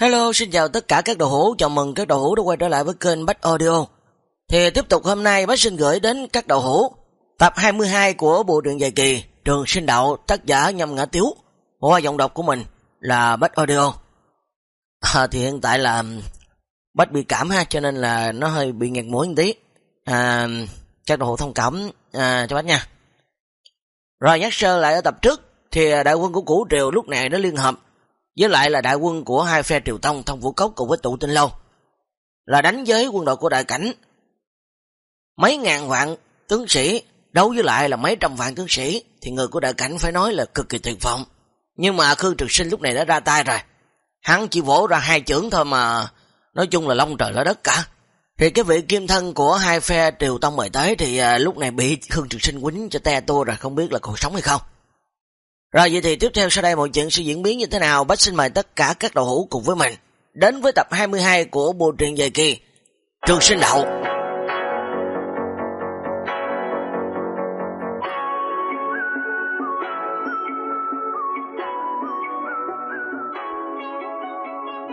Hello, xin chào tất cả các đầu hữu, chào mừng các đầu hữu đã quay trở lại với kênh Bách Audio. Thì tiếp tục hôm nay Bách xin gửi đến các đầu hữu tập 22 của bộ truyện dài kỳ Trường Sinh Đạo tác giả Nhâm Ngã Tiếu qua giọng đọc của mình là Bách Audio. À, thì hiện tại là um, Bách bị cảm ha cho nên là nó hơi bị nghẹt mũi một tí. À, các đầu hữu thông cảm à, cho Bách nha. Rồi nhắc sơ lại ở tập trước thì à, đại quân của Củ Triều lúc này nó liên hợp với lại là đại quân của hai phe Triều Tông thông vũ cốc cùng với tụ tinh lâu, là đánh với quân đội của đại cảnh. Mấy ngàn vạn tướng sĩ đấu với lại là mấy trăm vạn tướng sĩ thì người của đại cảnh phải nói là cực kỳ tuyệt vọng. Nhưng mà Khương Trực Sinh lúc này đã ra tay rồi. Hắn chỉ vỗ ra hai chưởng thôi mà nói chung là long trời lỡ đất cả. Thì cái vị kim thân của hai phe Triều Tông mời tới thì à, lúc này bị Khương Trực Sinh quýnh cho te tua rồi không biết là còn sống hay không. Rồi vậy thì tiếp theo sau đây mọi chuyện sẽ diễn biến như thế nào, bác xin mời tất cả các đầu hữu cùng với mình đến với tập 22 của bộ truyện dài kỳ Trường Sinh Đạo.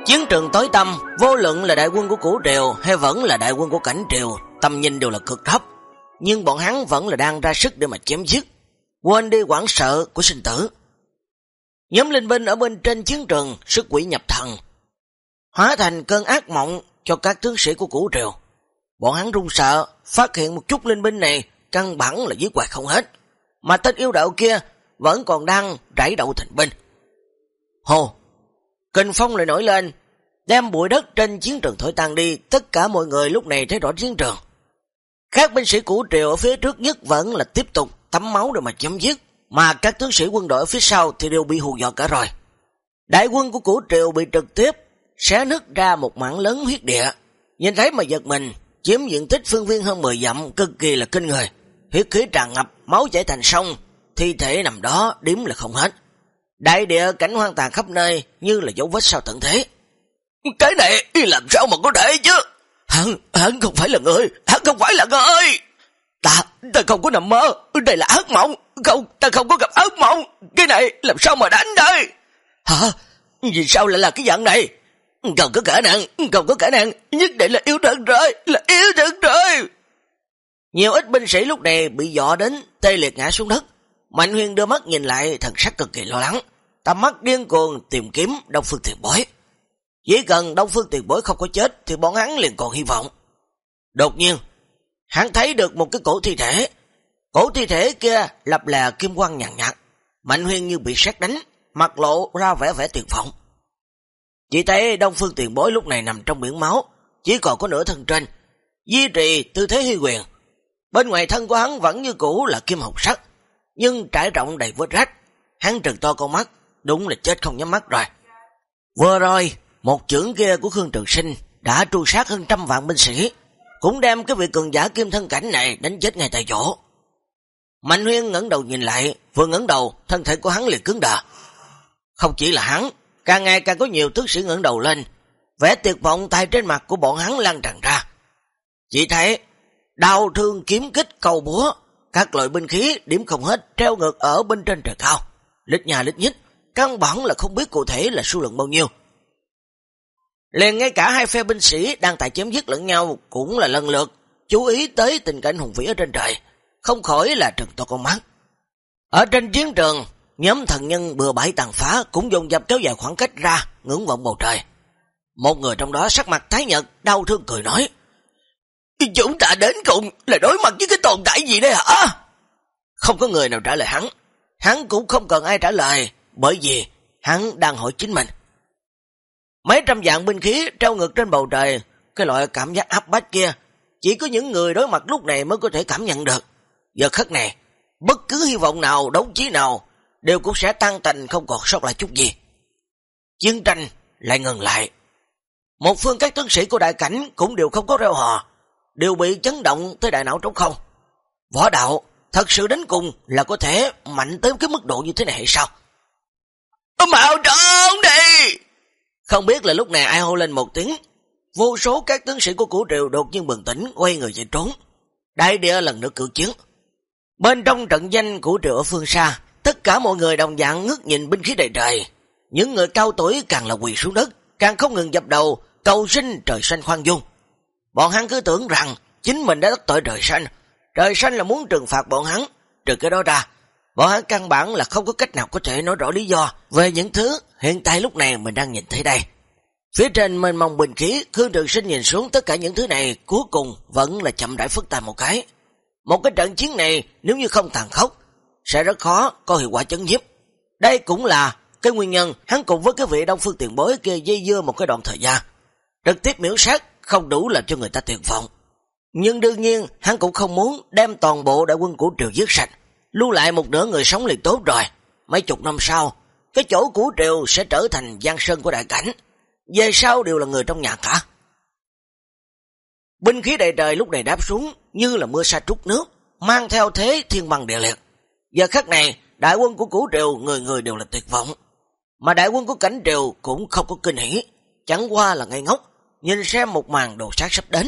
Chiến trường tối tâm, vô luận là đại quân của Củ Triều hay vẫn là đại quân của Cảnh Triều, tâm nhìn đều là cực thấp, nhưng bọn hắn vẫn là đang ra sức để mà chém giết quên đi quảng sợ của sinh tử. Nhóm linh binh ở bên trên chiến trường, sức quỷ nhập thần, hóa thành cơn ác mộng cho các tướng sĩ của củ triều. Bọn hắn run sợ, phát hiện một chút linh binh này căn bản là giết quạt không hết, mà tên yêu đạo kia vẫn còn đang rảy đậu thành binh. Hồ, kinh phong lại nổi lên, đem bụi đất trên chiến trường thổi tan đi, tất cả mọi người lúc này thấy rõ chiến trường. Các binh sĩ củ triều ở phía trước nhất vẫn là tiếp tục tắm máu để mà chấm dứt, mà các tướng sĩ quân đội phía sau thì đều bị hù dọa cả rồi. Đại quân của Củ Triều bị trực tiếp xé nứt ra một mảng lớn huyết địa, nhìn thấy mà giật mình, chiếm diện tích phương viên hơn 10 dặm cực kỳ là kinh người, huyết khí tràn ngập, máu chảy thành sông, thi thể nằm đó điếm là không hết. Đại địa cảnh hoang tàn khắp nơi như là dấu vết sau tận thế. Cái này làm sao mà có thể chứ? Hắn, hắn không phải là người, hắn không phải là người. Ta, ta không có nằm mơ, đây là ác mộng, không, ta không có gặp ác mộng, cái này làm sao mà đánh đây? Hả? Vì sao lại là cái dạng này? Không có khả năng, không có khả năng, nhất định là yếu thật rồi, là yếu thật rồi. Nhiều ít binh sĩ lúc này bị dọ đến, tê liệt ngã xuống đất. Mạnh huyền đưa mắt nhìn lại, thần sắc cực kỳ lo lắng. Tầm mắt điên cuồng tìm kiếm Đông Phương tuyệt Bối. Chỉ cần Đông Phương tuyệt Bối không có chết thì bọn hắn liền còn hy vọng. Đột nhiên, hắn thấy được một cái cổ thi thể. Cổ thi thể kia lập là kim quang nhàn nhạt, Mạnh Huyên như bị sát đánh, mặt lộ ra vẻ vẻ tuyệt vọng. Chỉ thấy Đông Phương Tiền Bối lúc này nằm trong biển máu, chỉ còn có nửa thân trên, duy trì tư thế huy quyền. Bên ngoài thân của hắn vẫn như cũ là kim hồng sắt, nhưng trải rộng đầy vết rách. Hắn trừng to con mắt, đúng là chết không nhắm mắt rồi. Vừa rồi, một trưởng kia của Khương Trường Sinh đã tru sát hơn trăm vạn binh sĩ, cũng đem cái vị cường giả kim thân cảnh này đánh chết ngay tại chỗ. Mạnh Huyên ngẩng đầu nhìn lại, vừa ngẩng đầu, thân thể của hắn liền cứng đờ. Không chỉ là hắn, càng ngày càng có nhiều tướng sĩ ngẩng đầu lên, vẻ tuyệt vọng tay trên mặt của bọn hắn lan tràn ra. Chỉ thấy, đau thương kiếm kích cầu búa, các loại binh khí điểm không hết treo ngược ở bên trên trời cao, lít nhà lít nhít, căn bản là không biết cụ thể là số lượng bao nhiêu. Liền ngay cả hai phe binh sĩ đang tại chém giết lẫn nhau cũng là lần lượt chú ý tới tình cảnh hùng vĩ ở trên trời, không khỏi là trừng to con mắt. Ở trên chiến trường, nhóm thần nhân bừa bãi tàn phá cũng dồn dập kéo dài khoảng cách ra, ngưỡng vọng bầu trời. Một người trong đó sắc mặt thái nhật, đau thương cười nói, Chúng ta đến cùng là đối mặt với cái tồn tại gì đây hả? Không có người nào trả lời hắn, hắn cũng không cần ai trả lời, bởi vì hắn đang hỏi chính mình. Mấy trăm dạng binh khí treo ngược trên bầu trời, cái loại cảm giác áp bách kia, chỉ có những người đối mặt lúc này mới có thể cảm nhận được. Giờ khắc này, bất cứ hy vọng nào, đấu trí nào, đều cũng sẽ tan tành không còn sót lại chút gì. Chiến tranh lại ngừng lại. Một phương các tướng sĩ của đại cảnh cũng đều không có reo hò, đều bị chấn động tới đại não trống không. Võ đạo, thật sự đến cùng là có thể mạnh tới cái mức độ như thế này hay sao? Mạo trời! Không biết là lúc này ai hô lên một tiếng, vô số các tướng sĩ của củ triều đột nhiên bừng tỉnh, quay người chạy trốn. Đại địa lần nữa cử chiến. Bên trong trận danh của triều ở phương xa, tất cả mọi người đồng dạng ngước nhìn binh khí đầy trời. Những người cao tuổi càng là quỳ xuống đất, càng không ngừng dập đầu, cầu sinh trời xanh khoan dung. Bọn hắn cứ tưởng rằng chính mình đã đắc tội trời xanh, trời xanh là muốn trừng phạt bọn hắn, trừ cái đó ra, bọn hắn căn bản là không có cách nào có thể nói rõ lý do về những thứ hiện tại lúc này mình đang nhìn thấy đây. Phía trên mênh mông bình khí, Khương Trường Sinh nhìn xuống tất cả những thứ này, cuối cùng vẫn là chậm rãi phức tạp một cái. Một cái trận chiến này, nếu như không tàn khốc, sẽ rất khó có hiệu quả chấn nhiếp. Đây cũng là cái nguyên nhân hắn cùng với cái vị đông phương tiền bối kia dây dưa một cái đoạn thời gian. Trực tiếp miễu sát không đủ làm cho người ta tuyệt vọng. Nhưng đương nhiên, hắn cũng không muốn đem toàn bộ đại quân của triều giết sạch, lưu lại một nửa người sống liền tốt rồi. Mấy chục năm sau, cái chỗ của triều sẽ trở thành giang sơn của đại cảnh. Về sau đều là người trong nhà cả. Binh khí đầy trời lúc này đáp xuống như là mưa sa trút nước, mang theo thế thiên bằng địa liệt. Giờ khắc này, đại quân của củ triều người người đều là tuyệt vọng. Mà đại quân của cảnh triều cũng không có kinh hỉ, chẳng qua là ngây ngốc, nhìn xem một màn đồ sát sắp đến.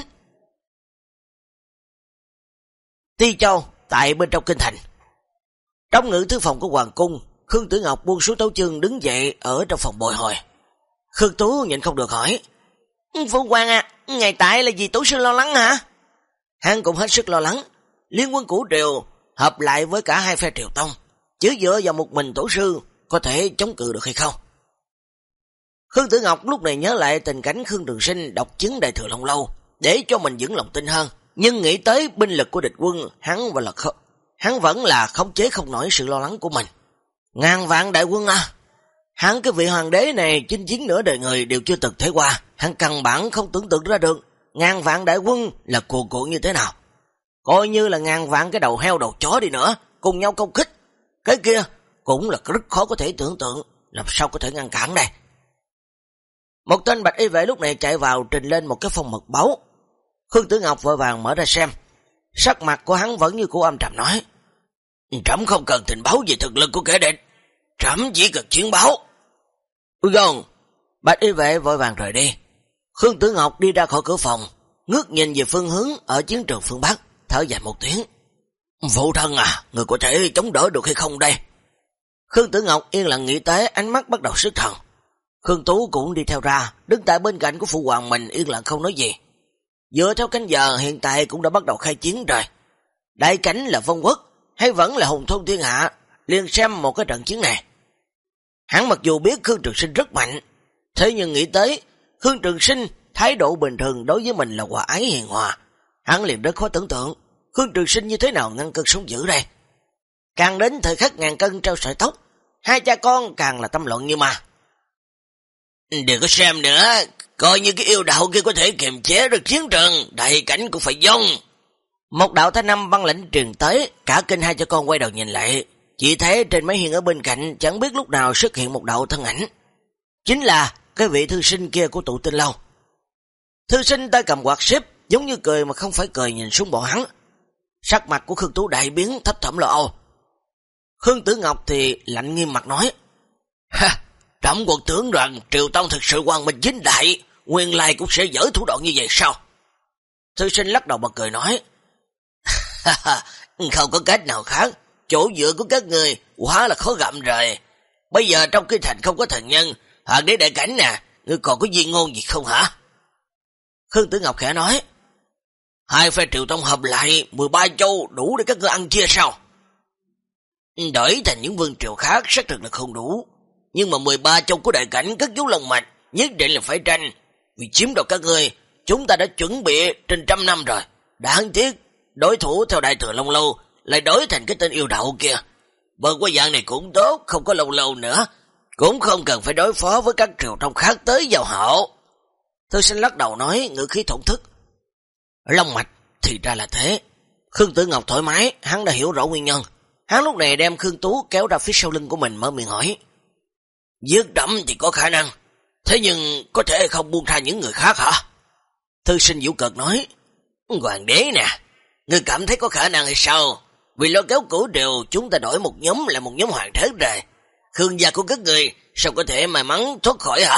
Ti Châu, tại bên trong kinh thành. Trong ngữ thư phòng của Hoàng Cung, Khương Tử Ngọc buông xuống tấu chương đứng dậy ở trong phòng bồi hồi. Khương Tú nhìn không được hỏi. Phụ Quang à, ngày tại là gì Tú sư lo lắng hả? Hắn cũng hết sức lo lắng. Liên quân cũ triều hợp lại với cả hai phe triều tông. Chứ dựa vào một mình tổ sư có thể chống cự được hay không? Khương Tử Ngọc lúc này nhớ lại tình cảnh Khương Trường Sinh độc chứng đại thừa Long Lâu để cho mình vững lòng tin hơn. Nhưng nghĩ tới binh lực của địch quân, hắn và là không, hắn vẫn là khống chế không nổi sự lo lắng của mình. Ngàn vạn đại quân à! Hắn cái vị hoàng đế này chinh chiến nửa đời người đều chưa từng thấy qua. Hắn căn bản không tưởng tượng ra được ngàn vạn đại quân là cuộn cuộn như thế nào. Coi như là ngàn vạn cái đầu heo đầu chó đi nữa, cùng nhau công kích. Cái kia cũng là rất khó có thể tưởng tượng, làm sao có thể ngăn cản đây. Một tên bạch y vệ lúc này chạy vào trình lên một cái phòng mật báo. Khương Tử Ngọc vội vàng mở ra xem. Sắc mặt của hắn vẫn như của âm trầm nói. Trẫm không cần tình báo về thực lực của kẻ địch. Trẫm chỉ cần chiến báo. Ui gòn, bạch y vệ vội vàng rời đi. Khương Tử Ngọc đi ra khỏi cửa phòng, ngước nhìn về phương hướng ở chiến trường phương Bắc, thở dài một tiếng. Phụ thân à, người có thể chống đỡ được hay không đây? Khương Tử Ngọc yên lặng nghĩ tới, ánh mắt bắt đầu sức thần. Khương Tú cũng đi theo ra, đứng tại bên cạnh của phụ hoàng mình yên lặng không nói gì. Dựa theo cánh giờ hiện tại cũng đã bắt đầu khai chiến rồi. Đại cảnh là vong quốc, hay vẫn là hùng thôn thiên hạ, liền xem một cái trận chiến này. Hắn mặc dù biết Khương Trường Sinh rất mạnh, thế nhưng nghĩ tới Khương Trường Sinh thái độ bình thường đối với mình là hòa ái hiền hòa. Hắn liền rất khó tưởng tượng Khương Trường Sinh như thế nào ngăn cơn sống dữ đây. Càng đến thời khắc ngàn cân treo sợi tóc, hai cha con càng là tâm luận như mà. Đừng có xem nữa, coi như cái yêu đạo kia có thể kiềm chế được chiến trường, đại cảnh cũng phải dông. Một đạo thanh năm băng lĩnh truyền tới, cả kinh hai cha con quay đầu nhìn lại. Chỉ thấy trên máy hiên ở bên cạnh chẳng biết lúc nào xuất hiện một đạo thân ảnh. Chính là cái vị thư sinh kia của tụ tinh lâu. Thư sinh tay cầm quạt xếp, giống như cười mà không phải cười nhìn xuống bọn hắn. Sắc mặt của Khương Tú đại biến thấp thẩm lo âu. Khương Tử Ngọc thì lạnh nghiêm mặt nói, Ha, trọng quận tưởng rằng Triều Tông thực sự quan minh chính đại, nguyên lai cũng sẽ dở thủ đoạn như vậy sao? Thư sinh lắc đầu bật cười nói, Không có cách nào khác, chỗ dựa của các người quá là khó gặm rồi. Bây giờ trong cái thành không có thần nhân, hoàng đế đại cảnh nè, ngươi còn có duyên ngôn gì không hả? Khương Tử Ngọc khẽ nói, Hai phe Triều Tông hợp lại 13 châu đủ để các ngươi ăn chia sao? Đổi thành những vương triều khác xác thực là không đủ. Nhưng mà 13 châu của đại cảnh cất dấu lòng mạch nhất định là phải tranh. Vì chiếm đoạt các ngươi, chúng ta đã chuẩn bị trên trăm năm rồi. Đáng tiếc, đối thủ theo đại thừa Long Lâu lại đổi thành cái tên yêu đậu kia. Bờ qua dạng này cũng tốt, không có lâu lâu nữa. Cũng không cần phải đối phó với các triều trong khác tới vào hậu. Thư sinh lắc đầu nói, ngữ khí thổn thức. Long mạch thì ra là thế. Khương Tử Ngọc thoải mái, hắn đã hiểu rõ nguyên nhân. Hắn lúc này đem Khương Tú kéo ra phía sau lưng của mình mở miệng hỏi. dứt đẫm thì có khả năng, thế nhưng có thể không buông tha những người khác hả? Thư sinh vũ cực nói, Hoàng đế nè, người cảm thấy có khả năng hay sao? Vì lo kéo cổ đều chúng ta đổi một nhóm là một nhóm hoàng thế rồi. Khương gia của các người sao có thể may mắn thoát khỏi hả?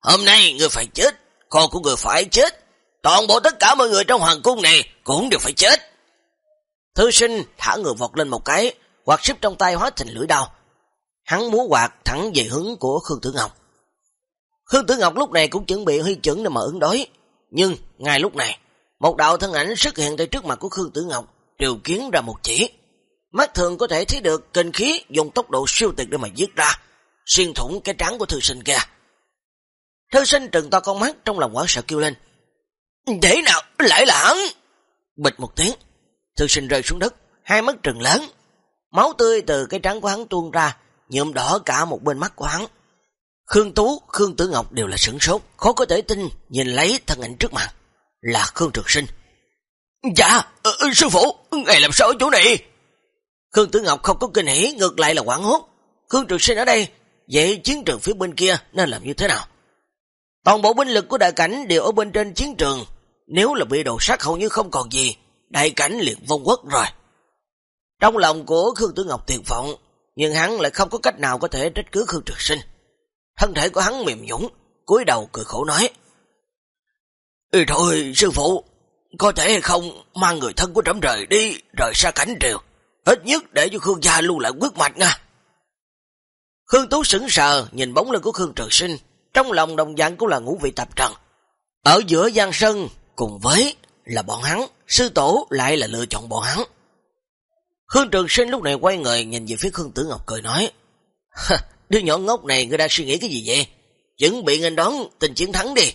Hôm nay người phải chết, con của người phải chết. Toàn bộ tất cả mọi người trong hoàng cung này cũng đều phải chết. Thư sinh thả người vọt lên một cái, quạt xếp trong tay hóa thành lưỡi đao. Hắn múa quạt thẳng về hướng của Khương Tử Ngọc. Khương Tử Ngọc lúc này cũng chuẩn bị huy chuẩn để mà ứng đối. Nhưng, ngay lúc này, một đạo thân ảnh xuất hiện tại trước mặt của Khương Tử Ngọc, điều kiến ra một chỉ. Mắt thường có thể thấy được kinh khí dùng tốc độ siêu tuyệt để mà giết ra, xuyên thủng cái trắng của thư sinh kia. Thư sinh trừng to con mắt trong lòng quả sợ kêu lên. Thế nào? Lại là hắn! Bịch một tiếng, thư sinh rơi xuống đất, hai mắt trừng lớn. Máu tươi từ cái trắng của hắn tuôn ra, nhuộm đỏ cả một bên mắt của hắn. Khương Tú, Khương Tử Ngọc đều là sửng sốt, khó có thể tin nhìn lấy thân ảnh trước mặt. Là Khương Trường Sinh. Dạ, ờ, ừ, sư phụ, ngài làm sao ở chỗ này? Khương Tử Ngọc không có kinh hỉ, ngược lại là quảng hốt. Khương Trường Sinh ở đây, vậy chiến trường phía bên kia nên làm như thế nào? Toàn bộ binh lực của đại cảnh đều ở bên trên chiến trường, nếu là bị đồ sát hầu như không còn gì, đại cảnh liền vong quốc rồi. Trong lòng của Khương Tử Ngọc tuyệt vọng, nhưng hắn lại không có cách nào có thể trách cứ Khương Trường Sinh. Thân thể của hắn mềm nhũng, cúi đầu cười khổ nói. Ừ thôi, sư phụ, có thể hay không mang người thân của trẫm rời đi, rời xa cảnh triều. Ít nhất để cho Khương gia lưu lại quyết mạch nha. Khương Tú sững sờ nhìn bóng lưng của Khương Trường Sinh, trong lòng đồng dạng cũng là ngũ vị tập trần. Ở giữa Giang Sơn cùng với là bọn hắn, sư tổ lại là lựa chọn bọn hắn. Khương Trường Sinh lúc này quay người nhìn về phía Khương Tử Ngọc cười nói, đứa nhỏ ngốc này người đang suy nghĩ cái gì vậy? Chuẩn bị ngành đón tình chiến thắng đi.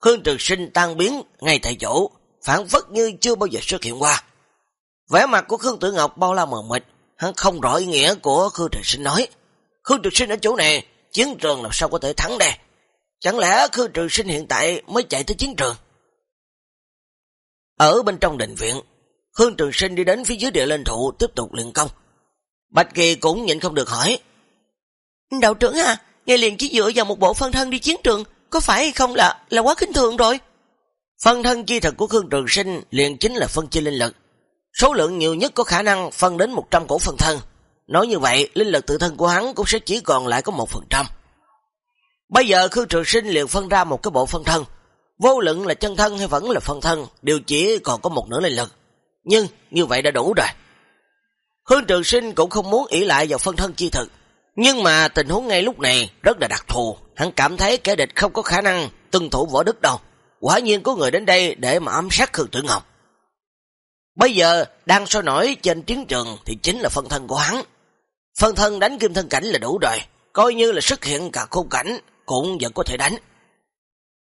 Khương Trường Sinh tan biến ngay tại chỗ, phản phất như chưa bao giờ xuất hiện qua. Vẻ mặt của Khương Tử Ngọc bao la mờ mịt, hắn không rõ ý nghĩa của Khương Trường Sinh nói. Khương Trường Sinh ở chỗ này, chiến trường làm sao có thể thắng đây? Chẳng lẽ Khương Trường Sinh hiện tại mới chạy tới chiến trường? Ở bên trong định viện, Khương Trường Sinh đi đến phía dưới địa lên thụ tiếp tục luyện công. Bạch Kỳ cũng nhịn không được hỏi. Đạo trưởng à, nghe liền chỉ dựa vào một bộ phân thân đi chiến trường, có phải hay không là là quá kinh thường rồi? Phân thân chi thực của Khương Trường Sinh liền chính là phân chi linh lực. Số lượng nhiều nhất có khả năng phân đến 100 cổ phân thân. Nói như vậy, linh lực tự thân của hắn cũng sẽ chỉ còn lại có 1%. Bây giờ Khương Trường Sinh liền phân ra một cái bộ phân thân. Vô luận là chân thân hay vẫn là phân thân, đều chỉ còn có một nửa linh lực. Nhưng như vậy đã đủ rồi. Khương Trường Sinh cũng không muốn ỷ lại vào phân thân chi thực. Nhưng mà tình huống ngay lúc này rất là đặc thù. Hắn cảm thấy kẻ địch không có khả năng tuân thủ võ đức đâu. Quả nhiên có người đến đây để mà ám sát Khương Tử Ngọc. Bây giờ đang sôi nổi trên chiến trường thì chính là phân thân của hắn. Phân thân đánh kim thân cảnh là đủ rồi. Coi như là xuất hiện cả khung cảnh cũng vẫn có thể đánh.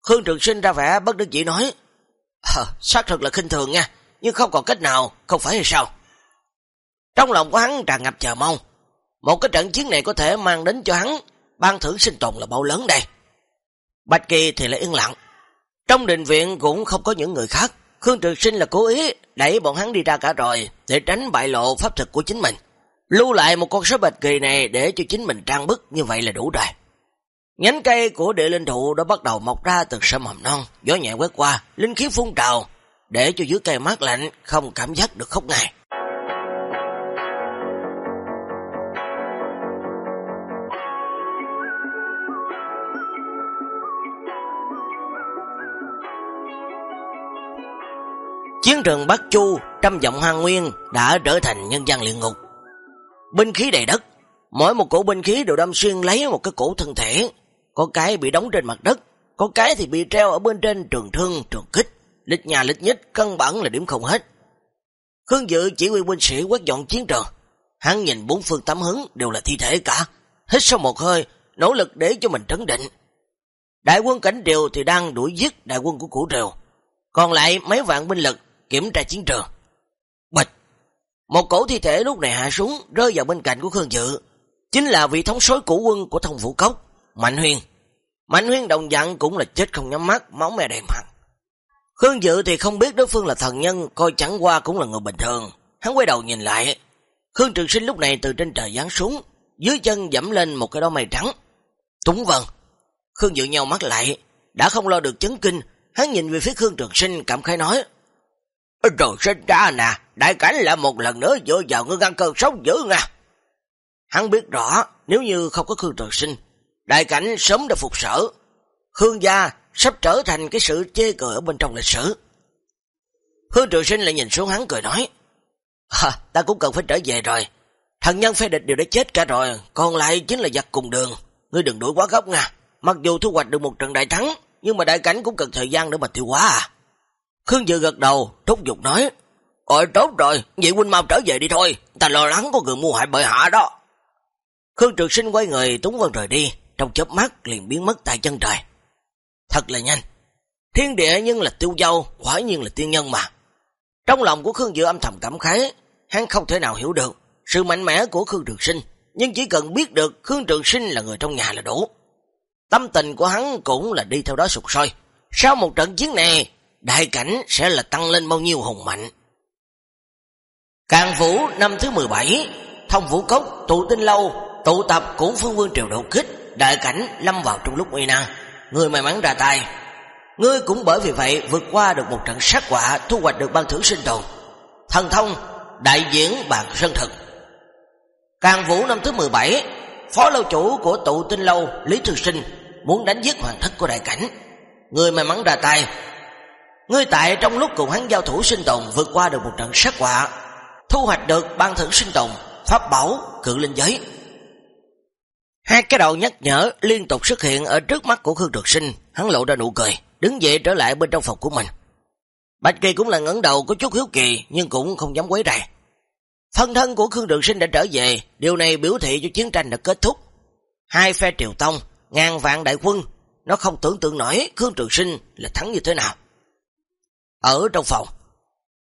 Khương Trường Sinh ra vẻ bất đắc dĩ nói à, Xác thật là khinh thường nha Nhưng không còn cách nào Không phải hay sao Trong lòng của hắn tràn ngập chờ mong Một cái trận chiến này có thể mang đến cho hắn Ban thưởng sinh tồn là bao lớn đây? Bạch Kỳ thì lại yên lặng. Trong đình viện cũng không có những người khác. Khương Trường Sinh là cố ý Đẩy bọn hắn đi ra cả rồi Để tránh bại lộ pháp thực của chính mình. Lưu lại một con số Bạch Kỳ này Để cho chính mình trang bức như vậy là đủ rồi. Nhánh cây của địa linh thụ đã bắt đầu mọc ra từ sâm mầm non, gió nhẹ quét qua, linh khí phun trào, để cho dưới cây mát lạnh không cảm giác được khóc ngài. Chiến trường Bắc Chu, trăm dặm hoang nguyên đã trở thành nhân gian luyện ngục. Binh khí đầy đất, mỗi một cổ binh khí đều đâm xuyên lấy một cái cổ thân thể, có cái bị đóng trên mặt đất, có cái thì bị treo ở bên trên trường thương, trường kích, lịch nhà lịch nhích, cân bản là điểm không hết. Khương Dự chỉ huy binh sĩ quét dọn chiến trường, hắn nhìn bốn phương tám hướng đều là thi thể cả, hít sâu một hơi, nỗ lực để cho mình trấn định. Đại quân cảnh triều thì đang đuổi giết đại quân của củ triều, còn lại mấy vạn binh lực kiểm tra chiến trường. Bịch! Một cổ thi thể lúc này hạ xuống rơi vào bên cạnh của Khương Dự, chính là vị thống soái củ quân của thông vũ cốc, Mạnh Huyên. Mạnh Huyên đồng dạng cũng là chết không nhắm mắt, máu me đầy mặt. Khương Dự thì không biết đối phương là thần nhân, coi chẳng qua cũng là người bình thường. Hắn quay đầu nhìn lại. Khương Trường Sinh lúc này từ trên trời giáng xuống, dưới chân dẫm lên một cái đó mây trắng. Túng vần. Khương Dự nhau mắt lại, đã không lo được chấn kinh, hắn nhìn về phía Khương Trường Sinh cảm khai nói. Rồi sinh ra nè, đại cảnh là một lần nữa dựa vào ngươi ngăn cơn sống dữ nha. Hắn biết rõ, nếu như không có Khương Trường Sinh, đại cảnh sớm đã phục sở. Hương gia sắp trở thành cái sự chê cười ở bên trong lịch sử. Khương trường sinh lại nhìn xuống hắn cười nói, à, ta cũng cần phải trở về rồi. Thần nhân phê địch đều đã chết cả rồi, còn lại chính là giặc cùng đường. Ngươi đừng đuổi quá gốc nha. mặc dù thu hoạch được một trận đại thắng, nhưng mà đại cảnh cũng cần thời gian để mà tiêu hóa à. Khương Dự gật đầu, thúc giục nói, Ôi tốt rồi, vậy huynh mau trở về đi thôi, ta lo lắng có người mua hại bệ hạ đó. Khương Trực Sinh quay người Túng Vân rời đi, trong chớp mắt liền biến mất tại chân trời. Thật là nhanh, thiên địa nhưng là tiêu dâu, quả nhiên là tiên nhân mà. Trong lòng của Khương Dự âm thầm cảm khái, hắn không thể nào hiểu được sự mạnh mẽ của Khương Trường Sinh, nhưng chỉ cần biết được Khương Trường Sinh là người trong nhà là đủ. Tâm tình của hắn cũng là đi theo đó sụt sôi. Sau một trận chiến này, đại cảnh sẽ là tăng lên bao nhiêu hùng mạnh. Càng Vũ năm thứ 17, Thông Vũ Cốc, tụ tinh lâu, tụ tập của phương vương triều đột kích, đại cảnh lâm vào trong lúc nguy nan. Người may mắn ra tay. Ngươi cũng bởi vì vậy vượt qua được một trận sát quả, thu hoạch được ban thưởng sinh tồn. Thần thông, đại diễn bàn sân thực. Càng Vũ năm thứ 17, phó lâu chủ của tụ tinh lâu Lý Thư Sinh muốn đánh giết hoàng thất của đại cảnh. Người may mắn ra tay. Ngươi tại trong lúc cùng hắn giao thủ sinh tồn vượt qua được một trận sát quả, thu hoạch được ban thưởng sinh tồn, pháp bảo, cự linh giới. Hai cái đầu nhắc nhở liên tục xuất hiện ở trước mắt của Khương Trực Sinh, hắn lộ ra nụ cười, đứng dậy trở lại bên trong phòng của mình. Bạch Kỳ cũng là ngẩng đầu có chút hiếu kỳ nhưng cũng không dám quấy rầy. Phân thân của Khương Trường Sinh đã trở về, điều này biểu thị cho chiến tranh đã kết thúc. Hai phe triều tông, ngàn vạn đại quân, nó không tưởng tượng nổi Khương Trường Sinh là thắng như thế nào. Ở trong phòng,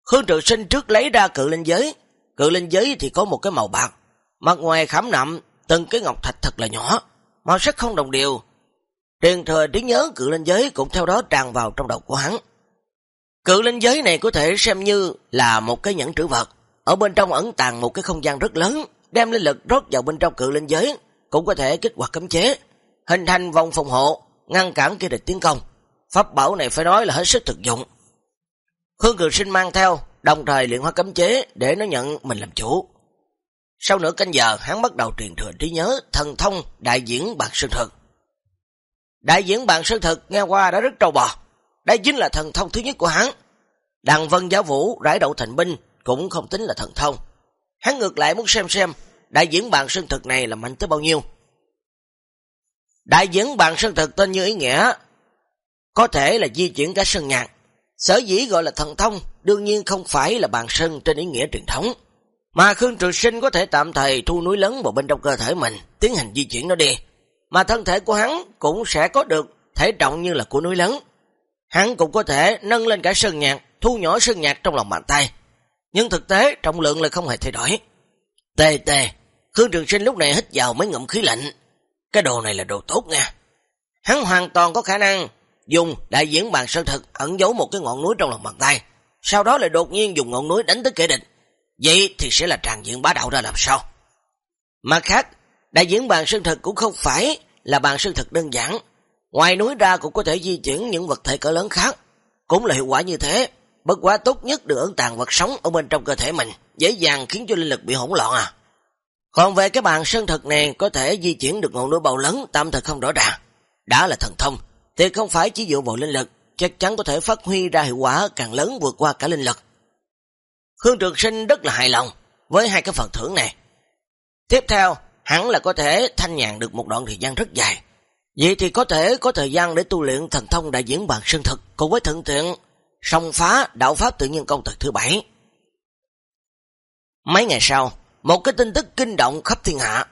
Khương Trường Sinh trước lấy ra cự linh giới, cự linh giới thì có một cái màu bạc, mặt ngoài khám nậm, từng cái ngọc thạch thật là nhỏ, màu sắc không đồng đều. Truyền thừa trí nhớ cự linh giới cũng theo đó tràn vào trong đầu của hắn. Cự linh giới này có thể xem như là một cái nhẫn trữ vật, ở bên trong ẩn tàng một cái không gian rất lớn, đem linh lực rót vào bên trong cự linh giới, cũng có thể kích hoạt cấm chế, hình thành vòng phòng hộ, ngăn cản kia địch tiến công. Pháp bảo này phải nói là hết sức thực dụng. Hương Cường Sinh mang theo, đồng thời luyện hóa cấm chế để nó nhận mình làm chủ. Sau nửa canh giờ, hắn bắt đầu truyền thừa trí nhớ thần thông đại diễn bản sơn thực. Đại diễn bản sơn thực nghe qua đã rất trâu bò. Đây chính là thần thông thứ nhất của hắn. Đằng vân giáo vũ rải đậu thành binh cũng không tính là thần thông. Hắn ngược lại muốn xem xem đại diễn bản sơn thực này là mạnh tới bao nhiêu. Đại diễn bản sơn thực tên như ý nghĩa có thể là di chuyển cả sân nhạc. Sở dĩ gọi là thần thông đương nhiên không phải là bàn sơn trên ý nghĩa truyền thống. Mà Khương Trường Sinh có thể tạm thời thu núi lớn vào bên trong cơ thể mình, tiến hành di chuyển nó đi. Mà thân thể của hắn cũng sẽ có được thể trọng như là của núi lớn. Hắn cũng có thể nâng lên cả sơn nhạc, thu nhỏ sơn nhạc trong lòng bàn tay. Nhưng thực tế trọng lượng lại không hề thay đổi. Tê tê, Khương Trường Sinh lúc này hít vào mấy ngụm khí lạnh. Cái đồ này là đồ tốt nha. Hắn hoàn toàn có khả năng dùng đại diễn bàn sơn thực ẩn giấu một cái ngọn núi trong lòng bàn tay. Sau đó lại đột nhiên dùng ngọn núi đánh tới kẻ địch. Vậy thì sẽ là tràn diện bá đạo ra làm sao? Mặt khác, đại diễn bàn sơn thực cũng không phải là bàn sơn thực đơn giản. Ngoài núi ra cũng có thể di chuyển những vật thể cỡ lớn khác. Cũng là hiệu quả như thế. Bất quá tốt nhất được ẩn tàng vật sống ở bên trong cơ thể mình, dễ dàng khiến cho linh lực bị hỗn loạn à. Còn về cái bàn sơn thực này có thể di chuyển được ngọn núi bầu lớn tạm thời không rõ ràng. Đã là thần thông, thì không phải chỉ dựa vào linh lực, chắc chắn có thể phát huy ra hiệu quả càng lớn vượt qua cả linh lực. Khương Trường Sinh rất là hài lòng với hai cái phần thưởng này. Tiếp theo, hắn là có thể thanh nhàn được một đoạn thời gian rất dài. Vậy thì có thể có thời gian để tu luyện thần thông đại diễn bàn sơn thực cùng với thượng tiện song phá đạo pháp tự nhiên công thực thứ bảy. Mấy ngày sau, một cái tin tức kinh động khắp thiên hạ.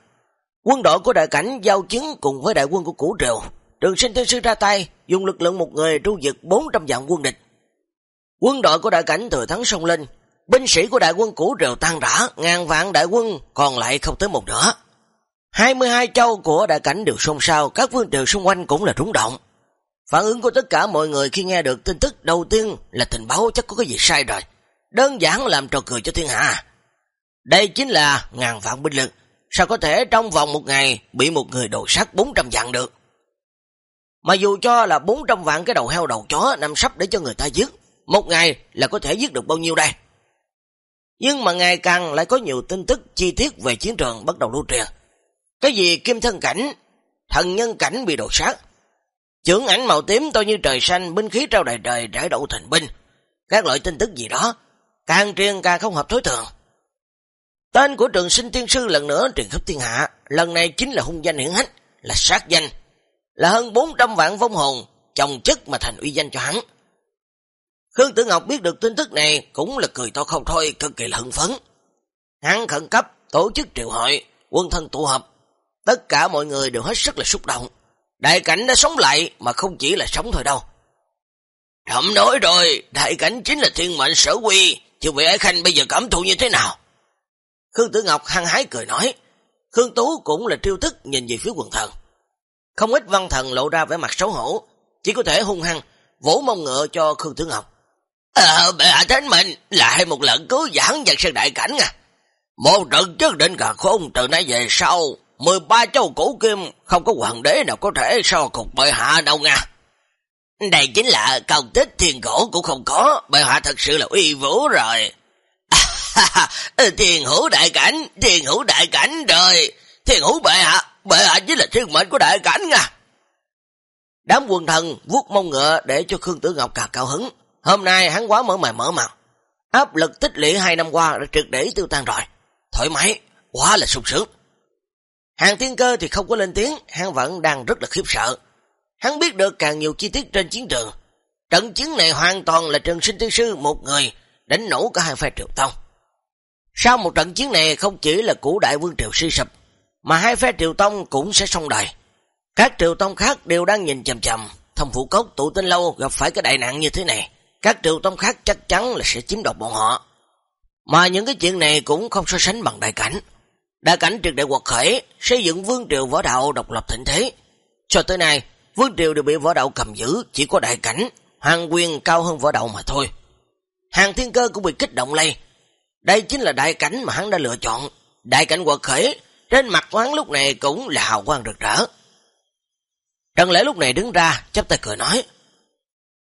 Quân đội của đại cảnh giao chứng cùng với đại quân của Củ Triều, trường sinh thiên sư ra tay, dùng lực lượng một người tru diệt 400 vạn quân địch. Quân đội của đại cảnh thừa thắng sông lên, binh sĩ của đại quân cũ đều tan rã, ngàn vạn đại quân còn lại không tới một nửa. 22 châu của đại cảnh đều xôn xao, các vương triều xung quanh cũng là rúng động. Phản ứng của tất cả mọi người khi nghe được tin tức đầu tiên là tình báo chắc có cái gì sai rồi. Đơn giản làm trò cười cho thiên hạ. Đây chính là ngàn vạn binh lực. Sao có thể trong vòng một ngày bị một người đồ sát 400 vạn được? Mà dù cho là 400 vạn cái đầu heo đầu chó nằm sắp để cho người ta giết, một ngày là có thể giết được bao nhiêu đây? Nhưng mà ngày càng lại có nhiều tin tức chi tiết về chiến trường bắt đầu lưu truyền. Cái gì kim thân cảnh, thần nhân cảnh bị đột sát, Chưởng ảnh màu tím to như trời xanh, binh khí trao đầy trời rải đậu thành binh. Các loại tin tức gì đó, càng truyền càng không hợp thối thường. Tên của trường sinh tiên sư lần nữa truyền khắp thiên hạ, lần này chính là hung danh hiển hách, là sát danh là hơn 400 vạn vong hồn, chồng chất mà thành uy danh cho hắn. Khương Tử Ngọc biết được tin tức này cũng là cười to không thôi, cực kỳ là hưng phấn. Hắn khẩn cấp tổ chức triệu hội, quân thân tụ họp, Tất cả mọi người đều hết sức là xúc động. Đại cảnh đã sống lại mà không chỉ là sống thôi đâu. Thẩm nói rồi, đại cảnh chính là thiên mệnh sở quy, chứ vị Ái Khanh bây giờ cảm thụ như thế nào? Khương Tử Ngọc hăng hái cười nói, Khương Tú cũng là triêu thức nhìn về phía quần thần. Không ít văn thần lộ ra vẻ mặt xấu hổ, chỉ có thể hung hăng, vỗ mông ngựa cho Khương Tử Ngọc. Ờ, bệ hạ thánh mệnh, lại một lần cứu giảng dạng sơn đại cảnh à. Một trận chất định cả khôn từ nay về sau, 13 châu cổ kim, không có hoàng đế nào có thể so cục bệ hạ đâu nha. Đây chính là công tích thiên cổ cũng không có, bệ hạ thật sự là uy vũ rồi. À, thiên hữu đại cảnh, thiên hữu đại cảnh rồi, thiên hữu bệ hạ, bệ hạ chính là thiên mệnh của đại cảnh nha. Đám quân thần vuốt mông ngựa để cho Khương Tử Ngọc càng cao hứng. Hôm nay hắn quá mở mày mở mặt. Áp lực tích lũy hai năm qua đã trực để tiêu tan rồi. Thoải mái, quá là sung sướng. Hàng thiên cơ thì không có lên tiếng, hắn vẫn đang rất là khiếp sợ. Hắn biết được càng nhiều chi tiết trên chiến trường. Trận chiến này hoàn toàn là Trần Sinh Tiên Sư một người đánh nổ cả hai phe triều tông. Sau một trận chiến này không chỉ là củ đại vương triều suy sụp, mà hai phe triều tông cũng sẽ xong đời. Các triều tông khác đều đang nhìn chầm chầm, thông phủ cốc tụ tinh lâu gặp phải cái đại nạn như thế này. Các triều tông khác chắc chắn là sẽ chiếm đoạt bọn họ. Mà những cái chuyện này cũng không so sánh bằng đại cảnh. Đại cảnh triệt đại quật khởi, xây dựng vương triều võ đạo độc lập thịnh thế. Cho tới nay, vương triều đều bị võ đạo cầm giữ, chỉ có đại cảnh, hoàng quyền cao hơn võ đạo mà thôi. Hàng thiên cơ cũng bị kích động lây. Đây chính là đại cảnh mà hắn đã lựa chọn. Đại cảnh quật khởi, trên mặt của hắn lúc này cũng là hào quang rực rỡ. Trần lễ lúc này đứng ra, chấp tay cười nói.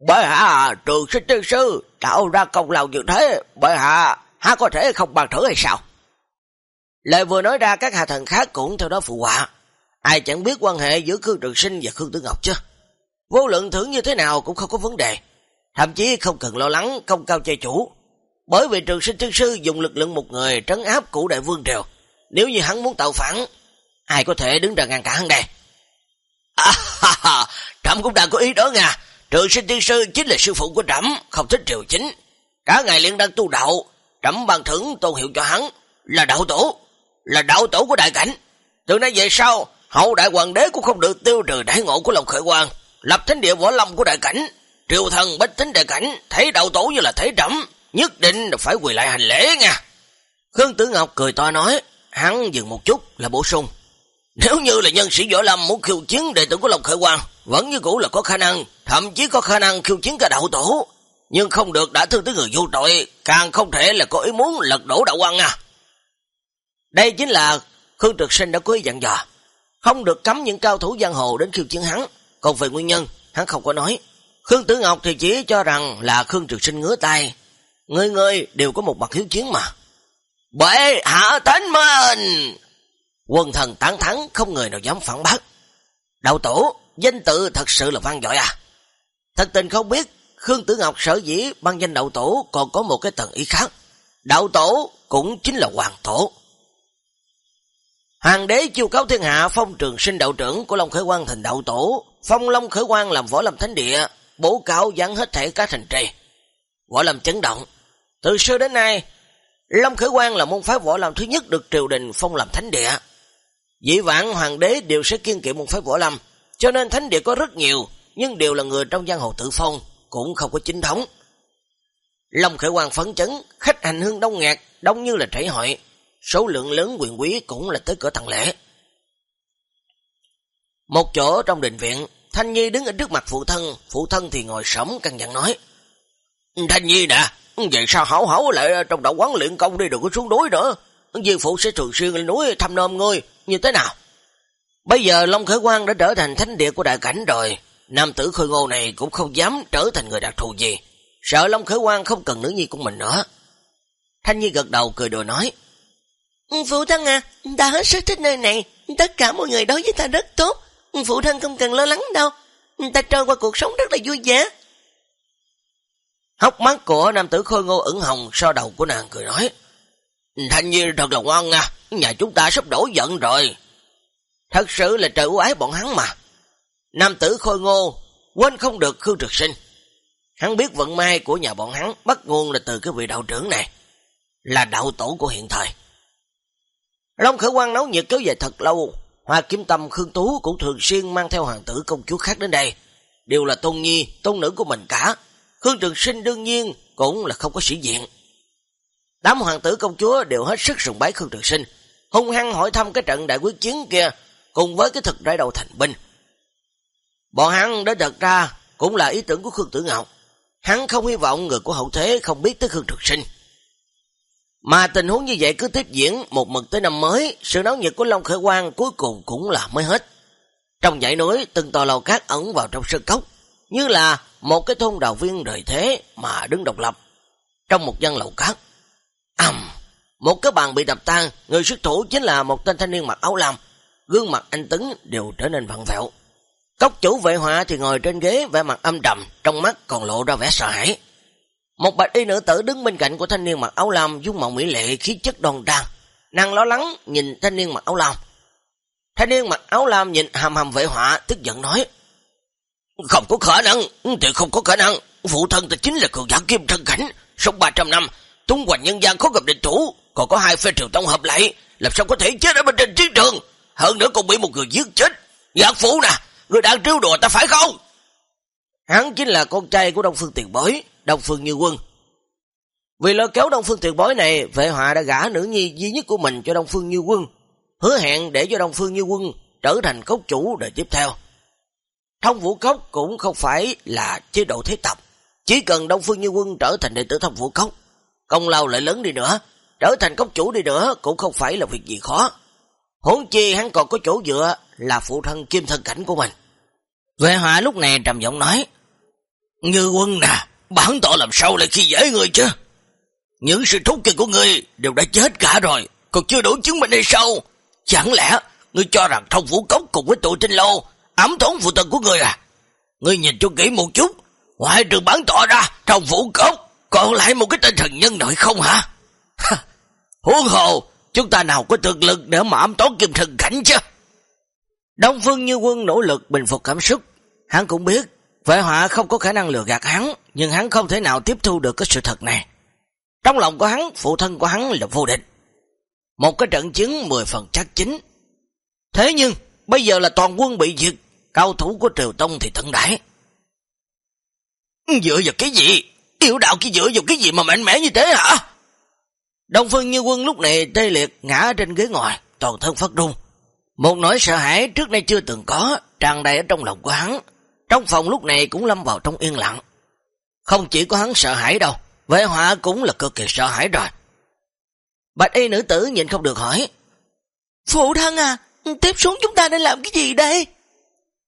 Bởi hạ, trường sinh tiên sư, tạo ra công lao như thế, bởi hạ, há có thể không bằng thử hay sao? Lời vừa nói ra các hạ thần khác cũng theo đó phụ họa. Ai chẳng biết quan hệ giữa Khương Trường Sinh và Khương Tử Ngọc chứ? Vô lượng thưởng như thế nào cũng không có vấn đề. Thậm chí không cần lo lắng công cao chay chủ. Bởi vì Trường Sinh Tiên Sư dùng lực lượng một người trấn áp củ đại vương triều. Nếu như hắn muốn tạo phản, ai có thể đứng ra ngăn cản hắn đây? À, ha, ha, Trẫm cũng đang có ý đó nha. Trường Sinh Tiên Sư chính là sư phụ của Trẫm, không thích triều chính. Cả ngày liên đang tu đạo, Trẫm ban thưởng tôn hiệu cho hắn là đạo tổ, là đạo tổ của đại cảnh. Từ nay về sau, hậu đại hoàng đế cũng không được tiêu trừ đại ngộ của lòng Khởi Quang, lập thánh địa võ lâm của đại cảnh, triều thần bách tính đại cảnh, thấy đạo tổ như là thấy trẫm, nhất định phải quỳ lại hành lễ nha. Khương Tử Ngọc cười to nói, hắn dừng một chút là bổ sung. Nếu như là nhân sĩ võ lâm muốn khiêu chiến đệ tử của lộc Khởi Quang, vẫn như cũ là có khả năng, thậm chí có khả năng khiêu chiến cả đạo tổ, nhưng không được đã thương tới người vô tội, càng không thể là có ý muốn lật đổ đạo quan nha. Đây chính là Khương Trực Sinh đã có ý dặn dò, không được cấm những cao thủ giang hồ đến khiêu chiến hắn, còn về nguyên nhân, hắn không có nói. Khương Tử Ngọc thì chỉ cho rằng là Khương Trực Sinh ngứa tay, người người đều có một mặt hiếu chiến mà. Bệ hạ thánh mình! Quân thần tán thắng không người nào dám phản bác. Đạo tổ, danh tự thật sự là vang dội à. Thật tình không biết, Khương Tử Ngọc sở dĩ ban danh đạo tổ còn có một cái tầng ý khác. Đạo tổ cũng chính là hoàng tổ. Hoàng đế chiêu cáo thiên hạ phong trường sinh đạo trưởng của Long Khởi Quang thành đạo tổ, phong Long Khởi Quang làm võ lâm thánh địa, bố cáo dán hết thể các thành trì. Võ lâm chấn động. Từ xưa đến nay, Long Khởi Quang là môn phái võ lâm thứ nhất được triều đình phong làm thánh địa. Dĩ vãng hoàng đế đều sẽ kiên kỵ môn phái võ lâm, cho nên thánh địa có rất nhiều, nhưng đều là người trong giang hồ tự phong, cũng không có chính thống. Long Khởi Quang phấn chấn, khách hành hương đông ngạc, đông như là trảy hội, số lượng lớn quyền quý cũng là tới cửa thằng lễ. Một chỗ trong đình viện, Thanh Nhi đứng ở trước mặt phụ thân, phụ thân thì ngồi sống căng dặn nói. Thanh Nhi nè, vậy sao hảo hảo lại trong đạo quán luyện công đi đừng có xuống núi nữa. Duyên phụ sẽ thường xuyên lên núi thăm nôm ngươi, như thế nào? Bây giờ Long Khởi Quang đã trở thành thánh địa của đại cảnh rồi, nam tử khôi ngô này cũng không dám trở thành người đặc thù gì, sợ Long Khởi Quang không cần nữ nhi của mình nữa. Thanh Nhi gật đầu cười đùa nói, Phụ thân à, ta hết sức thích nơi này, tất cả mọi người đối với ta rất tốt, phụ thân không cần lo lắng đâu, ta trôi qua cuộc sống rất là vui vẻ. Hóc mắt của nam tử khôi ngô ửng hồng so đầu của nàng cười nói, Thanh Nhi thật là ngoan nha, nhà chúng ta sắp đổ giận rồi. Thật sự là trời ưu ái bọn hắn mà. Nam tử khôi ngô, quên không được Khương Trực Sinh. Hắn biết vận may của nhà bọn hắn bắt nguồn là từ cái vị đạo trưởng này, là đạo tổ của hiện thời. Long khởi quan nấu nhiệt kéo dài thật lâu, Hoa kiếm tâm Khương Tú cũng thường xuyên mang theo hoàng tử công chúa khác đến đây. Đều là tôn nhi, tôn nữ của mình cả. Khương Trường Sinh đương nhiên cũng là không có sĩ diện. Đám hoàng tử công chúa đều hết sức sùng bái Khương Trường Sinh, hung hăng hỏi thăm cái trận đại quyết chiến kia, cùng với cái thực rải đầu thành binh. Bọn hắn đã đặt ra cũng là ý tưởng của Khương Tử Ngọc. Hắn không hy vọng người của hậu thế không biết tới Khương Trường Sinh. Mà tình huống như vậy cứ tiếp diễn một mực tới năm mới, sự náo nhiệt của Long Khởi Quang cuối cùng cũng là mới hết. Trong dãy núi, từng tòa lầu cát ẩn vào trong sơn cốc, như là một cái thôn đạo viên đời thế mà đứng độc lập. Trong một dân lầu cát, ầm, một cái bàn bị đập tan, người xuất thủ chính là một tên thanh niên mặc áo lam, gương mặt anh Tấn đều trở nên vặn vẹo. Cốc chủ vệ họa thì ngồi trên ghế vẻ mặt âm trầm, trong mắt còn lộ ra vẻ sợ hãi. Một bạch y nữ tử đứng bên cạnh của thanh niên mặc áo lam dung mạo mỹ lệ khí chất đoan trang. Nàng lo lắng nhìn thanh niên mặc áo lam. Thanh niên mặc áo lam nhìn hàm hàm vệ họa tức giận nói. Không có khả năng, tuyệt không có khả năng. Phụ thân ta chính là cường giả kim thân cảnh, sống 300 năm, tung hoành nhân gian khó gặp địch thủ, còn có hai phe triều tông hợp lại, làm sao có thể chết ở bên trên chiến trường, hơn nữa còn bị một người giết chết. Nhạc phụ nè, người đang trêu đùa ta phải không? Hắn chính là con trai của Đông Phương Tiền Bối, Đông Phương Như Quân. Vì lôi kéo Đông Phương Tiền Bối này, vệ họa đã gả nữ nhi duy nhất của mình cho Đông Phương Như Quân, hứa hẹn để cho Đông Phương Như Quân trở thành cốc chủ đời tiếp theo. Thông Vũ Cốc cũng không phải là chế độ thế tộc chỉ cần Đông Phương Như Quân trở thành đệ tử Thông Vũ Cốc, công lao lại lớn đi nữa, trở thành cốc chủ đi nữa cũng không phải là việc gì khó. Hốn chi hắn còn có chỗ dựa là phụ thân kim thân cảnh của mình. Vệ họa lúc này trầm giọng nói, Như quân nè, bản tỏ làm sao lại khi dễ người chứ? Những sự thúc kia của ngươi đều đã chết cả rồi, còn chưa đủ chứng minh hay sao? Chẳng lẽ ngươi cho rằng thông vũ cốc cùng với tụi tinh lô ẩm thốn phụ thân của ngươi à? Ngươi nhìn cho kỹ một chút, ngoại trừ bản tỏ ra trong vũ cốc, còn lại một cái tên thần nhân nội không hả? Huống hồ, chúng ta nào có thực lực để mà ấm tốn kim thần cảnh chứ? Đông Phương Như Quân nỗ lực bình phục cảm xúc, hắn cũng biết Vệ họa không có khả năng lừa gạt hắn, nhưng hắn không thể nào tiếp thu được cái sự thật này. Trong lòng của hắn, phụ thân của hắn là vô địch. Một cái trận chiến 10 phần chắc chính. Thế nhưng, bây giờ là toàn quân bị diệt, cao thủ của Triều Tông thì thận đại. Dựa vào cái gì? Yêu đạo kia dựa vào cái gì mà mạnh mẽ như thế hả? Đông Phương Như Quân lúc này tê liệt ngã trên ghế ngồi, toàn thân phát run Một nỗi sợ hãi trước nay chưa từng có, tràn đầy ở trong lòng của hắn, trong phòng lúc này cũng lâm vào trong yên lặng. Không chỉ có hắn sợ hãi đâu, vệ họa cũng là cực kỳ sợ hãi rồi. Bạch y nữ tử nhìn không được hỏi. Phụ thân à, tiếp xuống chúng ta nên làm cái gì đây?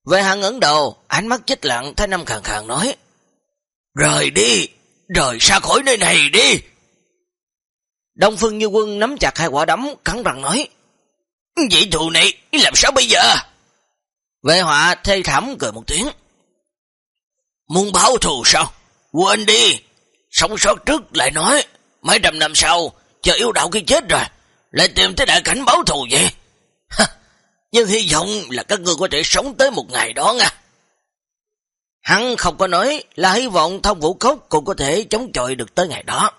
Vệ hạng ngẩn đầu, ánh mắt chết lặng, thái năm khàn khàn nói. Rời đi, rời xa khỏi nơi này đi. Đông Phương Như Quân nắm chặt hai quả đấm, cắn răng nói. Vậy thù này, làm sao bây giờ? Vệ họa thê thảm cười một tiếng. Muốn báo thù sao? Quên đi. Sống sót trước lại nói. Mấy trăm năm sau, chờ yêu đạo khi chết rồi. Lại tìm tới đại cảnh báo thù vậy. Nhưng hy vọng là các ngươi có thể sống tới một ngày đó nha. Hắn không có nói là hy vọng thông vũ khốc cũng có thể chống chọi được tới ngày đó.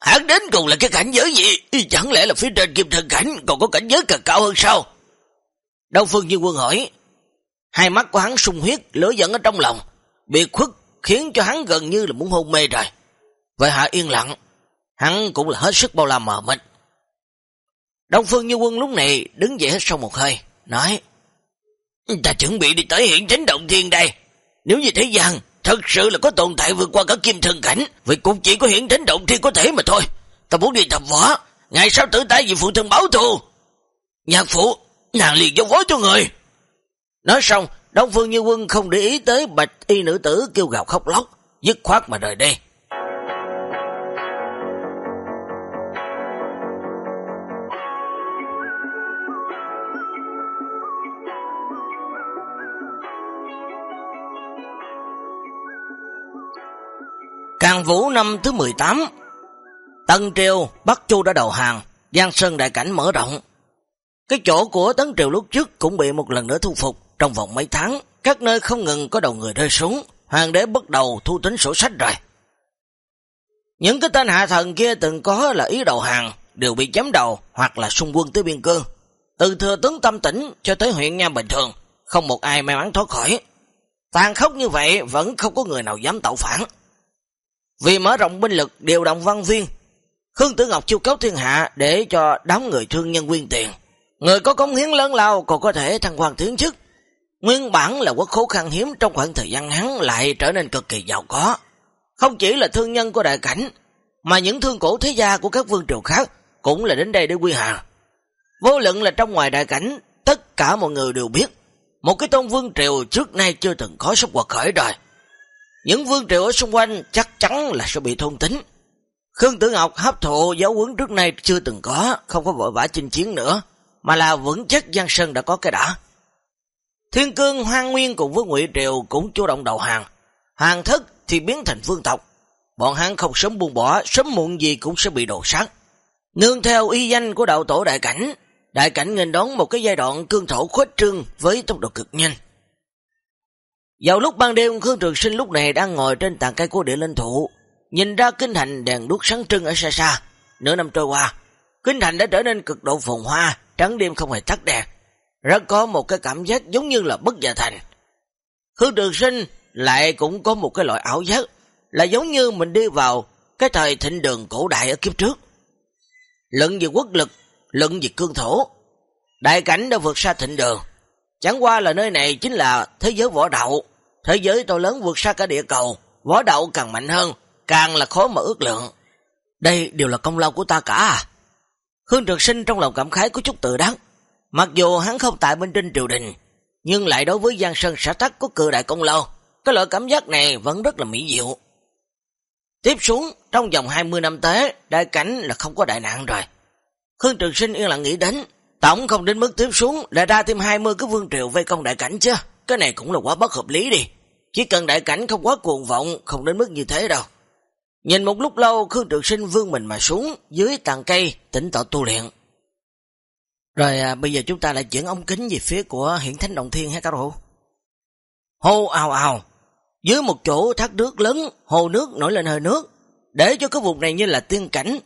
Hắn đến cùng là cái cảnh giới gì? Chẳng lẽ là phía trên kim thần cảnh còn có cảnh giới càng cao hơn sao? Đông Phương Như Quân hỏi. Hai mắt của hắn sung huyết, lửa giận ở trong lòng, bị khuất khiến cho hắn gần như là muốn hôn mê rồi. Vậy hạ yên lặng, hắn cũng là hết sức bao la mờ mịt. Đông Phương Như Quân lúc này đứng dậy hết sau một hơi, nói Ta chuẩn bị đi tới hiện chánh động thiên đây. Nếu như thế gian, thật sự là có tồn tại vượt qua cả kim thần cảnh, vậy cũng chỉ có hiện chánh động thiên có thể mà thôi. Ta muốn đi tập võ, ngày sau tử tái vì phụ thân báo thù. Nhạc phụ, nàng liền giao võ cho người. Nói xong, Đông Phương Như Quân không để ý tới bạch y nữ tử kêu gào khóc lóc, dứt khoát mà rời đi. Vũ năm thứ 18 Tân Triều, Bắc Chu đã đầu hàng, Giang Sơn đại cảnh mở rộng. Cái chỗ của Tấn Triều lúc trước cũng bị một lần nữa thu phục. trong vòng mấy tháng, các nơi không ngừng có đầu người rơi xuống, hoàng đế bắt đầu thu tính sổ sách rồi. Những cái tên hạ thần kia từng có là ý đầu hàng, đều bị chém đầu hoặc là xung quân tới biên cương. Từ thừa tướng tâm tỉnh cho tới huyện nha bình thường, không một ai may mắn thoát khỏi. Tàn khốc như vậy vẫn không có người nào dám tạo phản. Vì mở rộng binh lực điều động văn viên, Khương Tử Ngọc chiêu cấu thiên hạ để cho đám người thương nhân quyên tiền. Người có công hiến lớn lao còn có thể thăng quan tiến chức. Nguyên bản là quốc khố khăn hiếm trong khoảng thời gian ngắn lại trở nên cực kỳ giàu có. Không chỉ là thương nhân của đại cảnh, mà những thương cổ thế gia của các vương triều khác cũng là đến đây để quy hàng. Vô luận là trong ngoài đại cảnh, tất cả mọi người đều biết, một cái tôn vương triều trước nay chưa từng có sức quật khởi rồi. Những vương triều ở xung quanh chắc chắn là sẽ bị thôn tính. Khương Tử Ngọc hấp thụ giáo huấn trước nay chưa từng có, không có vội vã chinh chiến nữa, mà là vững chắc Giang Sơn đã có cái đã. Thiên cương hoang nguyên cùng với Ngụy Triều cũng chủ động đầu hàng. Hàng thất thì biến thành vương tộc. Bọn hắn không sớm buông bỏ, sớm muộn gì cũng sẽ bị đổ sát. Nương theo y danh của đạo tổ đại cảnh, đại cảnh nghênh đón một cái giai đoạn cương thổ khuếch trương với tốc độ cực nhanh. Vào lúc ban đêm, Khương Trường Sinh lúc này đang ngồi trên tàn cây của địa linh thụ, nhìn ra kinh thành đèn đuốc sáng trưng ở xa xa. Nửa năm trôi qua, kinh thành đã trở nên cực độ phồn hoa, trắng đêm không hề tắt đèn. Rất có một cái cảm giác giống như là bất dạ thành. Khương Trường Sinh lại cũng có một cái loại ảo giác, là giống như mình đi vào cái thời thịnh đường cổ đại ở kiếp trước. Luận về quốc lực, luận về cương thổ, đại cảnh đã vượt xa thịnh đường. Chẳng qua là nơi này chính là thế giới võ đậu, thế giới to lớn vượt xa cả địa cầu, võ đậu càng mạnh hơn, càng là khó mà ước lượng. Đây đều là công lao của ta cả à. Hương Trường Sinh trong lòng cảm khái có chút tự đắng, Mặc dù hắn không tại bên trên triều đình, nhưng lại đối với Giang Sơn xã tắc của cự đại công lao, cái loại cảm giác này vẫn rất là mỹ diệu. Tiếp xuống, trong vòng 20 năm tới, đại cảnh là không có đại nạn rồi. Khương Trường Sinh yên lặng nghĩ đến, tổng không đến mức tiếp xuống đã ra thêm 20 cái vương triều vây công đại cảnh chứ. Cái này cũng là quá bất hợp lý đi. Chỉ cần đại cảnh không quá cuồng vọng, không đến mức như thế đâu. Nhìn một lúc lâu, Khương Trường Sinh vương mình mà xuống dưới tàn cây, tỉnh tọa tu luyện. Rồi à, bây giờ chúng ta lại chuyển ống kính về phía của hiện thánh động thiên ha các độ. Hô ào ào, dưới một chỗ thác nước lớn, hồ nước nổi lên hơi nước, để cho cái vùng này như là tiên cảnh.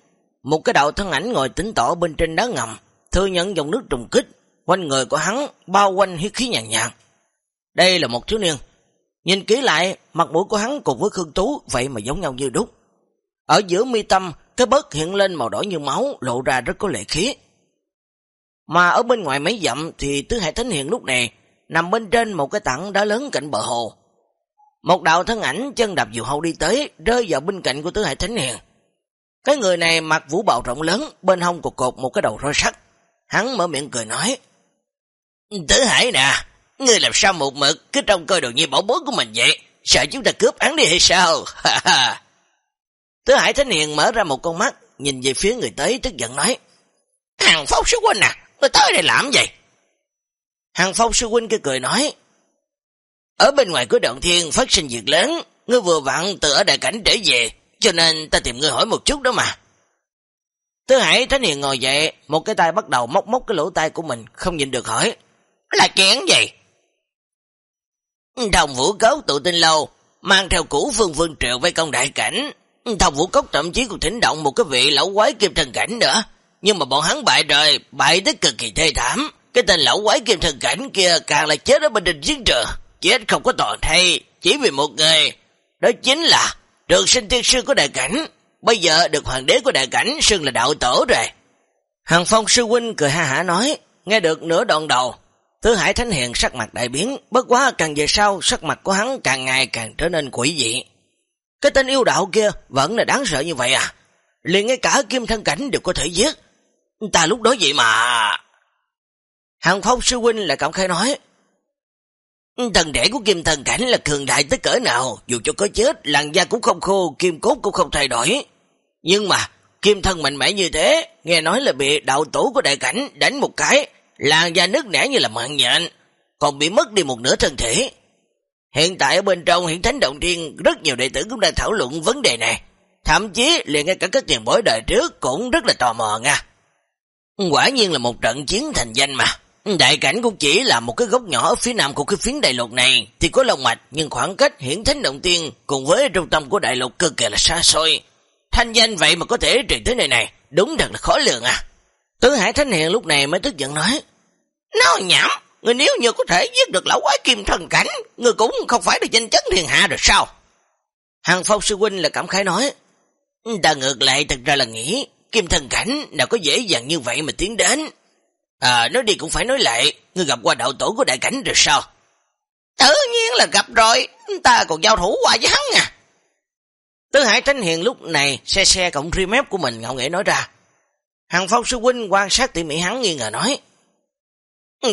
Một cái đạo thân ảnh ngồi tỉnh tỏ bên trên đá ngầm, thừa nhận dòng nước trùng kích, quanh người của hắn bao quanh huyết khí nhàn nhạt. Đây là một thiếu niên. Nhìn kỹ lại, mặt mũi của hắn cùng với Khương Tú vậy mà giống nhau như đúc. Ở giữa mi tâm, cái bớt hiện lên màu đỏ như máu, lộ ra rất có lệ khí. Mà ở bên ngoài mấy dặm thì Tứ Hải Thánh Hiện lúc này nằm bên trên một cái tảng đá lớn cạnh bờ hồ. Một đạo thân ảnh chân đạp diều hâu đi tới, rơi vào bên cạnh của Tứ Hải Thánh Hiền. Cái người này mặc vũ bào rộng lớn, bên hông cột cột một cái đầu roi sắt. Hắn mở miệng cười nói. Tứ Hải nè, ngươi làm sao một mực cứ trông coi đồ như bảo bối của mình vậy? Sợ chúng ta cướp hắn đi hay sao? Tứ Hải Thánh Hiền mở ra một con mắt, nhìn về phía người tới tức giận nói. Hàng Phong Sư Huynh à, ngươi tới đây làm gì? Hàng Phong Sư Huynh kia cười nói. Ở bên ngoài của đoạn thiên phát sinh việc lớn, ngươi vừa vặn từ ở đại cảnh trở về, cho nên ta tìm ngươi hỏi một chút đó mà. Tứ Hải Thánh Hiền ngồi dậy, một cái tay bắt đầu móc móc cái lỗ tai của mình, không nhìn được hỏi. Là chuyện gì? Đồng vũ cấu tụ tinh lâu, mang theo củ phương phương triệu với công đại cảnh. Đồng vũ cốc thậm chí còn thỉnh động một cái vị lão quái kim thần cảnh nữa. Nhưng mà bọn hắn bại rồi, bại tới cực kỳ thê thảm. Cái tên lão quái kim thần cảnh kia càng là chết ở bên đình chiến trường. Chết không có toàn thay, chỉ vì một người. Đó chính là trường sinh tiên sư của đại cảnh. Bây giờ được hoàng đế của đại cảnh xưng là đạo tổ rồi. Hàng phong sư huynh cười ha hả nói, nghe được nửa đoạn đầu. Thứ hải thánh hiền sắc mặt đại biến, bất quá càng về sau sắc mặt của hắn càng ngày càng trở nên quỷ dị. Cái tên yêu đạo kia vẫn là đáng sợ như vậy à? liền ngay cả kim thân cảnh đều có thể giết. Ta lúc đó vậy mà... Hàng phong sư huynh lại cảm khai nói, Thần đệ của kim thần cảnh là cường đại tới cỡ nào, dù cho có chết, làn da cũng không khô, kim cốt cũng không thay đổi. Nhưng mà, kim thân mạnh mẽ như thế, nghe nói là bị đạo tổ của đại cảnh đánh một cái, làn da nước nẻ như là mạng nhện, còn bị mất đi một nửa thân thể. Hiện tại ở bên trong hiện thánh động thiên, rất nhiều đệ tử cũng đang thảo luận vấn đề này. Thậm chí liền ngay cả các tiền bối đời trước cũng rất là tò mò nha. Quả nhiên là một trận chiến thành danh mà. đại cảnh cũng chỉ là một cái gốc nhỏ ở phía nam của cái phiến đại lục này, thì có lòng mạch, nhưng khoảng cách hiển thánh động tiên cùng với trung tâm của đại lục cực kỳ là xa xôi. Thanh danh vậy mà có thể truyền tới nơi này, đúng thật là khó lường à. Tứ Hải Thánh Hiền lúc này mới tức giận nói, Nói nhảm, người nếu như có thể giết được lão quái kim thần cảnh, người cũng không phải là danh chấn thiên hạ được sao? Hàng Phong Sư Huynh là cảm khái nói, Ta ngược lại thật ra là nghĩ, kim thần cảnh nào có dễ dàng như vậy mà tiến đến. À, nói đi cũng phải nói lại, ngươi gặp qua đạo tổ của đại cảnh rồi sao? Tự nhiên là gặp rồi, ta còn giao thủ qua với hắn à. Tứ Hải Thánh Hiền lúc này xe xe cộng ri mép của mình ngạo nghệ nói ra. Hàng Phong Sư Huynh quan sát tỉ mỉ hắn nghi ngờ nói.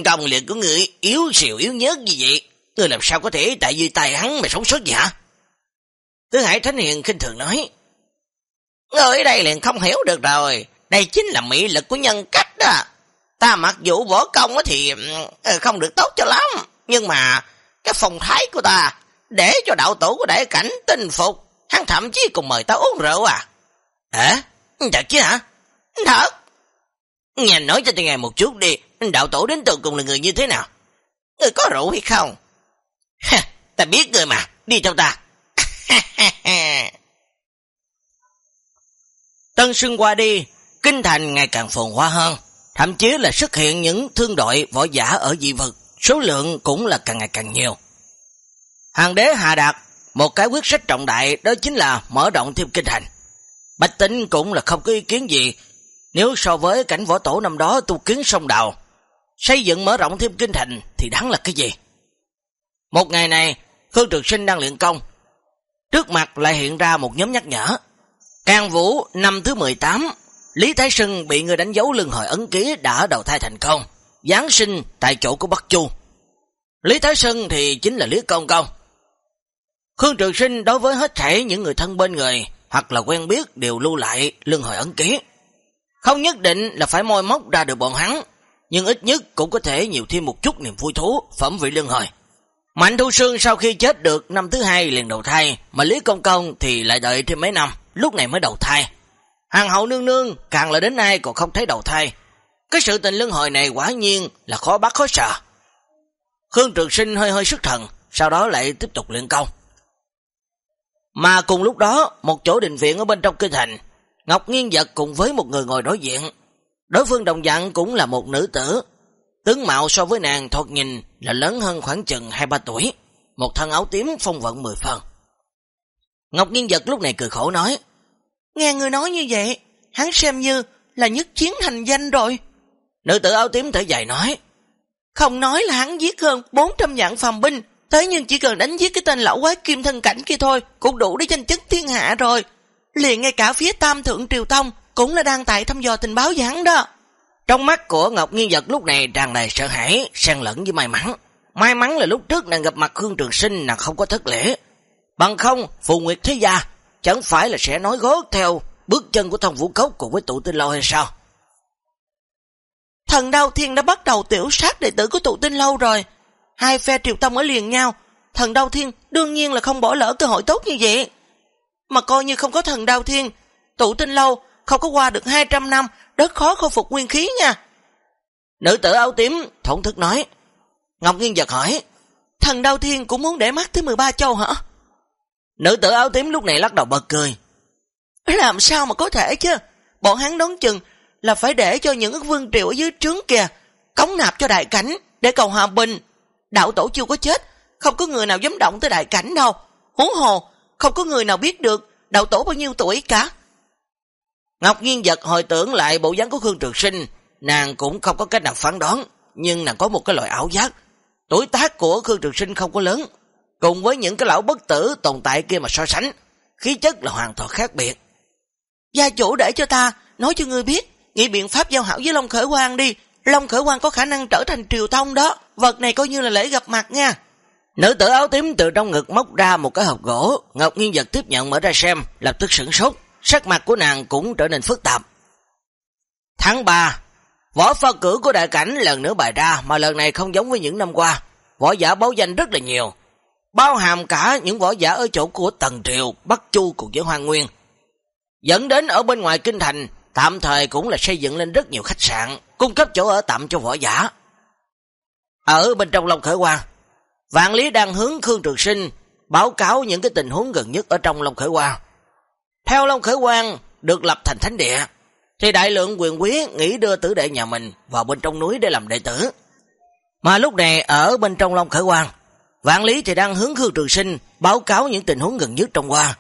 Công liệt của người yếu xìu yếu nhớt như vậy, người làm sao có thể tại vì tài hắn mà sống sót vậy hả? Tứ Hải Thánh Hiền khinh thường nói. Người ở đây liền không hiểu được rồi, đây chính là mỹ lực của nhân cách đó. Ta mặc dù võ công thì ờ, không được tốt cho lắm, nhưng mà cái phong thái của ta để cho đạo tổ của đại cảnh tinh phục, hắn thậm chí còn mời ta uống rượu à. Hả? Thật chứ hả? Thật. Nghe nói cho tôi nghe một chút đi, đạo tổ đến từ cùng là người như thế nào? Người có rượu hay không? Ha, ta biết người mà, đi theo ta. Tân Sưng qua đi, kinh thành ngày càng phồn hoa hơn, thậm chí là xuất hiện những thương đội võ giả ở dị vực, số lượng cũng là càng ngày càng nhiều. Hàng đế Hà đạt một cái quyết sách trọng đại đó chính là mở rộng thêm kinh thành. Bạch tính cũng là không có ý kiến gì, nếu so với cảnh võ tổ năm đó tu kiến sông đào, xây dựng mở rộng thêm kinh thành thì đáng là cái gì? Một ngày này, Khương trường Sinh đang luyện công, trước mặt lại hiện ra một nhóm nhắc nhở. Càng Vũ năm thứ 18, Lý Thái Sưng bị người đánh dấu lưng hồi ấn ký đã đầu thai thành công, Giáng sinh tại chỗ của Bắc Chu. Lý Thái Sưng thì chính là Lý Công Công. Khương Trường Sinh đối với hết thảy những người thân bên người hoặc là quen biết đều lưu lại lưng hồi ấn ký. Không nhất định là phải môi móc ra được bọn hắn, nhưng ít nhất cũng có thể nhiều thêm một chút niềm vui thú, phẩm vị lưng hồi. Mạnh Thu Sương sau khi chết được năm thứ hai liền đầu thai, mà Lý Công Công thì lại đợi thêm mấy năm, lúc này mới đầu thai. Hàng hậu nương nương càng là đến nay còn không thấy đầu thai. Cái sự tình lưng hồi này quả nhiên là khó bắt khó sợ. Khương Trường Sinh hơi hơi sức thần, sau đó lại tiếp tục luyện công. Mà cùng lúc đó, một chỗ đình viện ở bên trong kinh thành, Ngọc Nghiên Giật cùng với một người ngồi đối diện. Đối phương đồng dạng cũng là một nữ tử. Tướng mạo so với nàng thoạt nhìn là lớn hơn khoảng chừng 2-3 tuổi. Một thân áo tím phong vận 10 phần. Ngọc Nghiên Giật lúc này cười khổ nói, Nghe người nói như vậy, hắn xem như là nhất chiến thành danh rồi. Nữ tử áo tím thở dài nói, Không nói là hắn giết hơn 400 dạng phàm binh, thế nhưng chỉ cần đánh giết cái tên lão quái kim thân cảnh kia thôi, cũng đủ để tranh chức thiên hạ rồi. Liền ngay cả phía tam thượng triều tông cũng là đang tại thăm dò tình báo hắn đó. Trong mắt của Ngọc Nghiên Giật lúc này tràn đầy sợ hãi, xen lẫn với may mắn. May mắn là lúc trước nàng gặp mặt Khương Trường Sinh nàng không có thất lễ. Bằng không, Phù Nguyệt Thế Gia chẳng phải là sẽ nói gót theo bước chân của thông vũ cốc cùng với tụ tinh lâu hay sao? Thần Đao Thiên đã bắt đầu tiểu sát đệ tử của tụ tinh lâu rồi. Hai phe triều tông ở liền nhau. Thần Đao Thiên đương nhiên là không bỏ lỡ cơ hội tốt như vậy. Mà coi như không có thần Đao Thiên, tụ tinh lâu không có qua được 200 năm, rất khó khôi phục nguyên khí nha. Nữ tử áo tím, thổn thức nói. Ngọc Nghiên giật hỏi, thần Đao Thiên cũng muốn để mắt tới 13 châu hả? Nữ tử áo tím lúc này lắc đầu bật cười. Làm sao mà có thể chứ? Bọn hắn đón chừng là phải để cho những vương triều ở dưới trướng kìa, cống nạp cho đại cảnh để cầu hòa bình. Đạo tổ chưa có chết, không có người nào dám động tới đại cảnh đâu. Huống hồ, không có người nào biết được đạo tổ bao nhiêu tuổi cả. Ngọc Nhiên giật hồi tưởng lại bộ dáng của Khương Trường Sinh, nàng cũng không có cách nào phán đoán, nhưng nàng có một cái loại ảo giác. Tuổi tác của Khương Trường Sinh không có lớn, cùng với những cái lão bất tử tồn tại kia mà so sánh, khí chất là hoàn toàn khác biệt. Gia chủ để cho ta, nói cho ngươi biết, nghĩ biện pháp giao hảo với Long Khởi Quang đi, Long Khởi Quang có khả năng trở thành triều thông đó, vật này coi như là lễ gặp mặt nha. Nữ tử áo tím từ trong ngực móc ra một cái hộp gỗ, Ngọc Nghiên giật tiếp nhận mở ra xem, lập tức sửng sốt, sắc mặt của nàng cũng trở nên phức tạp. Tháng 3, võ pha cử của đại cảnh lần nữa bài ra, mà lần này không giống với những năm qua, võ giả báo danh rất là nhiều, bao hàm cả những võ giả ở chỗ của Tần Triều, Bắc Chu cùng với Hoàng Nguyên. Dẫn đến ở bên ngoài kinh thành, tạm thời cũng là xây dựng lên rất nhiều khách sạn, cung cấp chỗ ở tạm cho võ giả. Ở bên trong Long Khởi Quang, Vạn Lý đang hướng Khương Trường Sinh báo cáo những cái tình huống gần nhất ở trong Long Khởi Quang. Theo Long Khởi Quang được lập thành thánh địa, thì đại lượng quyền quý nghĩ đưa tử đệ nhà mình vào bên trong núi để làm đệ tử. Mà lúc này ở bên trong Long Khởi Quang, Vạn Lý thì đang hướng Khương Trường Sinh báo cáo những tình huống gần nhất trong qua.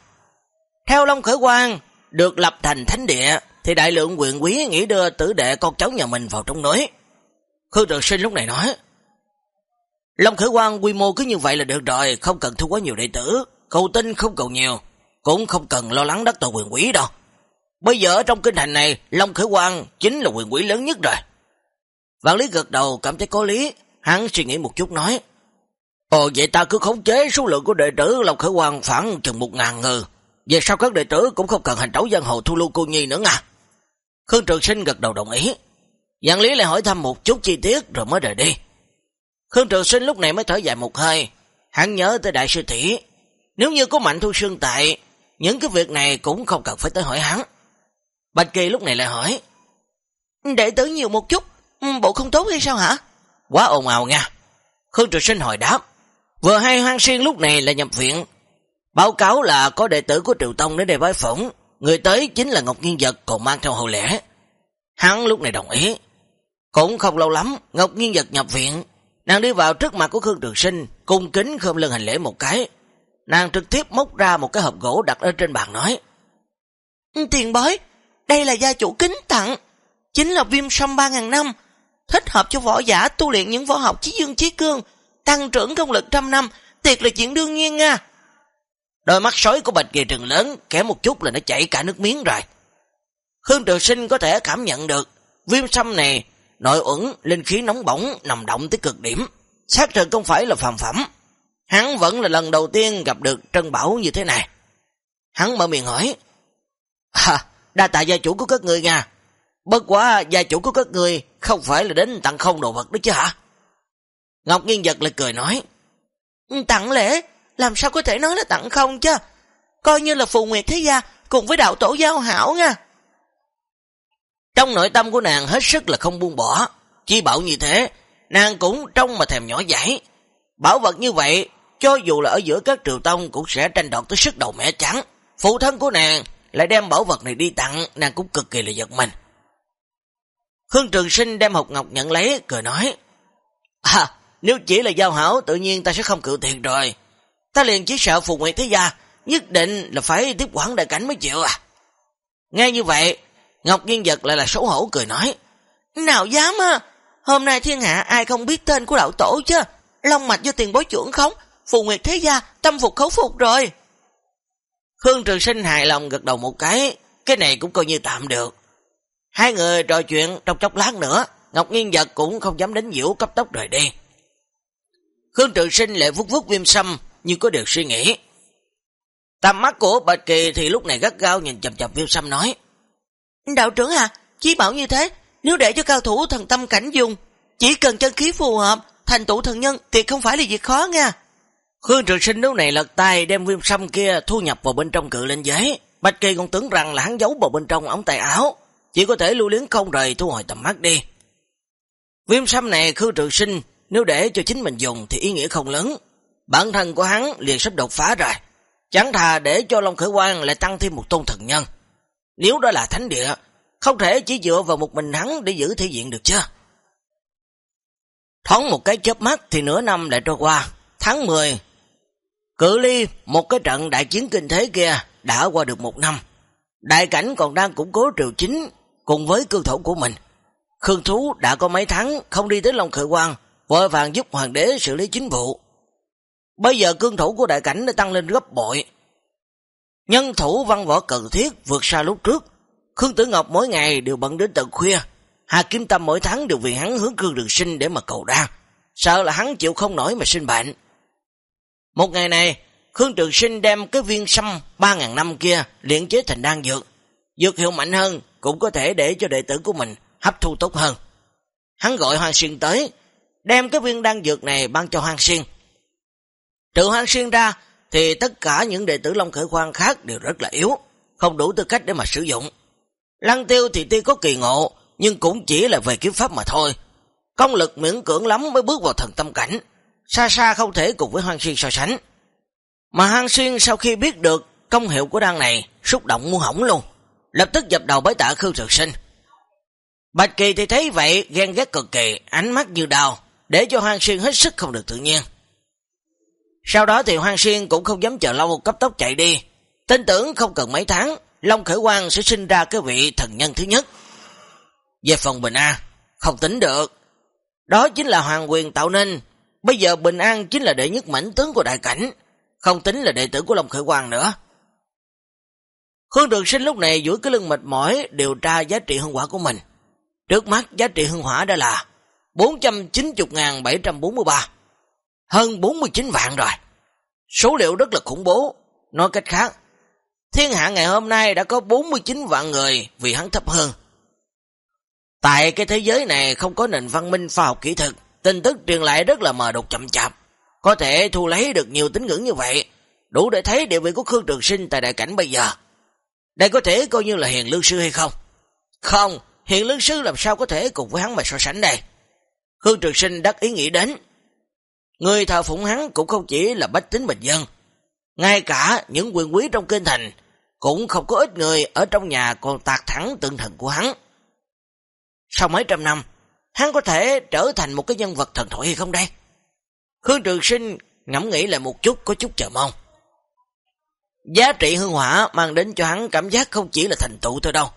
Theo Long Khởi Quang được lập thành thánh địa, thì đại lượng quyền quý nghĩ đưa tử đệ con cháu nhà mình vào trong núi. Khương Trường Sinh lúc này nói, Long Khởi Quang quy mô cứ như vậy là được rồi, không cần thu quá nhiều đệ tử, cầu tinh không cầu nhiều, cũng không cần lo lắng đắc tội quyền quý đâu. Bây giờ ở trong kinh thành này, Long Khởi Quang chính là quyền quý lớn nhất rồi. Vạn Lý gật đầu cảm thấy có lý, hắn suy nghĩ một chút nói, Ồ vậy ta cứ khống chế số lượng của đệ tử Long Khởi Quang khoảng chừng một ngàn người. Về sau các đệ tử cũng không cần hành trấu dân hồ thu lưu cô nhi nữa nha. Khương Trường Sinh gật đầu đồng ý. Giang Lý lại hỏi thăm một chút chi tiết rồi mới rời đi. Khương Trường Sinh lúc này mới thở dài một hơi. Hắn nhớ tới đại sư tỷ Nếu như có mạnh thu sương tại, những cái việc này cũng không cần phải tới hỏi hắn. Bạch Kỳ lúc này lại hỏi. Đệ tử nhiều một chút, ừ, bộ không tốt hay sao hả? Quá ồn ào nha. Khương Trường Sinh hỏi đáp. Vừa hay hoang xuyên lúc này là nhập viện. Báo cáo là có đệ tử của Triều Tông đến đây bái phỏng. Người tới chính là Ngọc Nghiên Giật còn mang theo hậu lễ. Hắn lúc này đồng ý. Cũng không lâu lắm, Ngọc Nghiên Giật nhập viện. Nàng đi vào trước mặt của Khương Trường Sinh, cung kính khom lưng hành lễ một cái. Nàng trực tiếp móc ra một cái hộp gỗ đặt ở trên bàn nói. Tiền bối, đây là gia chủ kính tặng. Chính là viêm sâm 3.000 năm. Thích hợp cho võ giả tu luyện những võ học chí dương chí cương. Tăng trưởng công lực trăm năm, tiệt là chuyện đương nhiên nha. Đôi mắt sói của Bạch Kỳ trừng lớn, kẻ một chút là nó chảy cả nước miếng rồi. Khương Trường Sinh có thể cảm nhận được, viêm xăm này, nội ẩn, linh khí nóng bỏng, nằm động tới cực điểm. Xác thực không phải là phàm phẩm. Hắn vẫn là lần đầu tiên gặp được Trân Bảo như thế này. Hắn mở miệng hỏi, À, đa tạ gia chủ của các người nha. Bất quá gia chủ của các người không phải là đến tặng không đồ vật đó chứ hả? Ngọc Nghiên giật lại cười nói, Tặng lễ, làm sao có thể nói là tặng không chứ? Coi như là phù nguyệt thế gia cùng với đạo tổ giao hảo nha. Trong nội tâm của nàng hết sức là không buông bỏ. Chi bảo như thế, nàng cũng trong mà thèm nhỏ dãi Bảo vật như vậy, cho dù là ở giữa các triều tông cũng sẽ tranh đoạt tới sức đầu mẹ trắng. Phụ thân của nàng lại đem bảo vật này đi tặng, nàng cũng cực kỳ là giật mình. Khương Trường Sinh đem hộp ngọc nhận lấy, cười nói. À, nếu chỉ là giao hảo, tự nhiên ta sẽ không cự thiệt rồi. Ta liền chỉ sợ Phù Nguyệt Thế Gia, nhất định là phải tiếp quản đại cảnh mới chịu à. Nghe như vậy, Ngọc nghiên Giật lại là xấu hổ cười nói. Nào dám á, hôm nay thiên hạ ai không biết tên của đạo tổ chứ. Long mạch do tiền bối trưởng không, Phù Nguyệt Thế Gia, tâm phục khấu phục rồi. Khương Trường Sinh hài lòng gật đầu một cái, cái này cũng coi như tạm được. Hai người trò chuyện trong chốc lát nữa, Ngọc Nghiên Giật cũng không dám đánh nhiễu cấp tốc rời đi. Khương Trường Sinh lại vút vút viêm sâm như có điều suy nghĩ. Tầm mắt của Bạch Kỳ thì lúc này gắt gao nhìn chầm chầm viêm xăm nói. Đạo trưởng à, chí bảo như thế, nếu để cho cao thủ thần tâm cảnh dùng, chỉ cần chân khí phù hợp, thành tụ thần nhân thì không phải là việc khó nha. Khương Trường Sinh lúc này lật tay đem viêm xăm kia thu nhập vào bên trong cự lên giấy. Bạch Kỳ còn tưởng rằng là hắn giấu vào bên trong ống tay áo, chỉ có thể lưu liếng không rời thu hồi tầm mắt đi. Viêm xăm này Khương Trường Sinh nếu để cho chính mình dùng thì ý nghĩa không lớn. Bản thân của hắn liền sắp đột phá rồi. Chẳng thà để cho Long Khởi Quang lại tăng thêm một tôn thần nhân. Nếu đó là thánh địa, không thể chỉ dựa vào một mình hắn để giữ thể diện được chứ. Thoáng một cái chớp mắt thì nửa năm lại trôi qua. Tháng 10, cự ly một cái trận đại chiến kinh thế kia đã qua được một năm. Đại cảnh còn đang củng cố triều chính cùng với cương thổ của mình. Khương Thú đã có mấy tháng không đi tới Long Khởi Quang, vội vàng giúp hoàng đế xử lý chính vụ. Bây giờ cương thủ của đại cảnh đã tăng lên gấp bội. Nhân thủ văn võ cần thiết vượt xa lúc trước. Khương Tử Ngọc mỗi ngày đều bận đến tận khuya. Hà Kim Tâm mỗi tháng đều vì hắn hướng cương đường sinh để mà cầu đa. Sợ là hắn chịu không nổi mà sinh bệnh. Một ngày này, Khương Trường Sinh đem cái viên sâm 3.000 năm kia luyện chế thành đan dược. Dược hiệu mạnh hơn cũng có thể để cho đệ tử của mình hấp thu tốt hơn. Hắn gọi Hoàng Xuyên tới, đem cái viên đan dược này ban cho Hoàng Xuyên. Trừ Hoàng Xuyên ra, thì tất cả những đệ tử Long Khởi Khoan khác đều rất là yếu, không đủ tư cách để mà sử dụng. Lăng tiêu thì tuy có kỳ ngộ, nhưng cũng chỉ là về kiếm pháp mà thôi. công lực miễn cưỡng lắm mới bước vào thần tâm cảnh, xa xa không thể cùng với Hoang Xuyên so sánh. Mà Hoang Xuyên sau khi biết được công hiệu của đan này, xúc động muốn hỏng luôn, lập tức dập đầu bái tạ Khương Trường Sinh. Bạch Kỳ thì thấy vậy, ghen ghét cực kỳ, ánh mắt như đào, để cho Hoang Xuyên hết sức không được tự nhiên. Sau đó thì Hoàng Xuyên cũng không dám chờ lâu cấp tốc chạy đi, tin tưởng không cần mấy tháng, Long Khởi Quang sẽ sinh ra cái vị thần nhân thứ nhất. Về phần Bình An, không tính được. Đó chính là hoàng quyền tạo nên. Bây giờ Bình An chính là đệ nhất mảnh tướng của đại cảnh, không tính là đệ tử của Long Khởi Quang nữa. Khương Trường Sinh lúc này duỗi cái lưng mệt mỏi điều tra giá trị hương quả của mình. Trước mắt giá trị hương hỏa đã là 490.743, hơn 49 vạn rồi. Số liệu rất là khủng bố. Nói cách khác, thiên hạ ngày hôm nay đã có 49 vạn người vì hắn thấp hơn. Tại cái thế giới này không có nền văn minh khoa học kỹ thuật, tin tức truyền lại rất là mờ đục chậm chạp. Có thể thu lấy được nhiều tính ngưỡng như vậy, đủ để thấy địa vị của Khương Trường Sinh tại đại cảnh bây giờ. Đây có thể coi như là hiền lương sư hay không? Không, hiền lương sư làm sao có thể cùng với hắn mà so sánh đây? Khương Trường Sinh đắc ý nghĩ đến. Người thờ phụng hắn cũng không chỉ là bách tính bình dân. Ngay cả những quyền quý trong kinh thành cũng không có ít người ở trong nhà còn tạc thẳng tượng thần của hắn. Sau mấy trăm năm, hắn có thể trở thành một cái nhân vật thần thoại hay không đây? Khương Trường Sinh ngẫm nghĩ lại một chút có chút chờ mong. Giá trị hương hỏa mang đến cho hắn cảm giác không chỉ là thành tựu thôi đâu,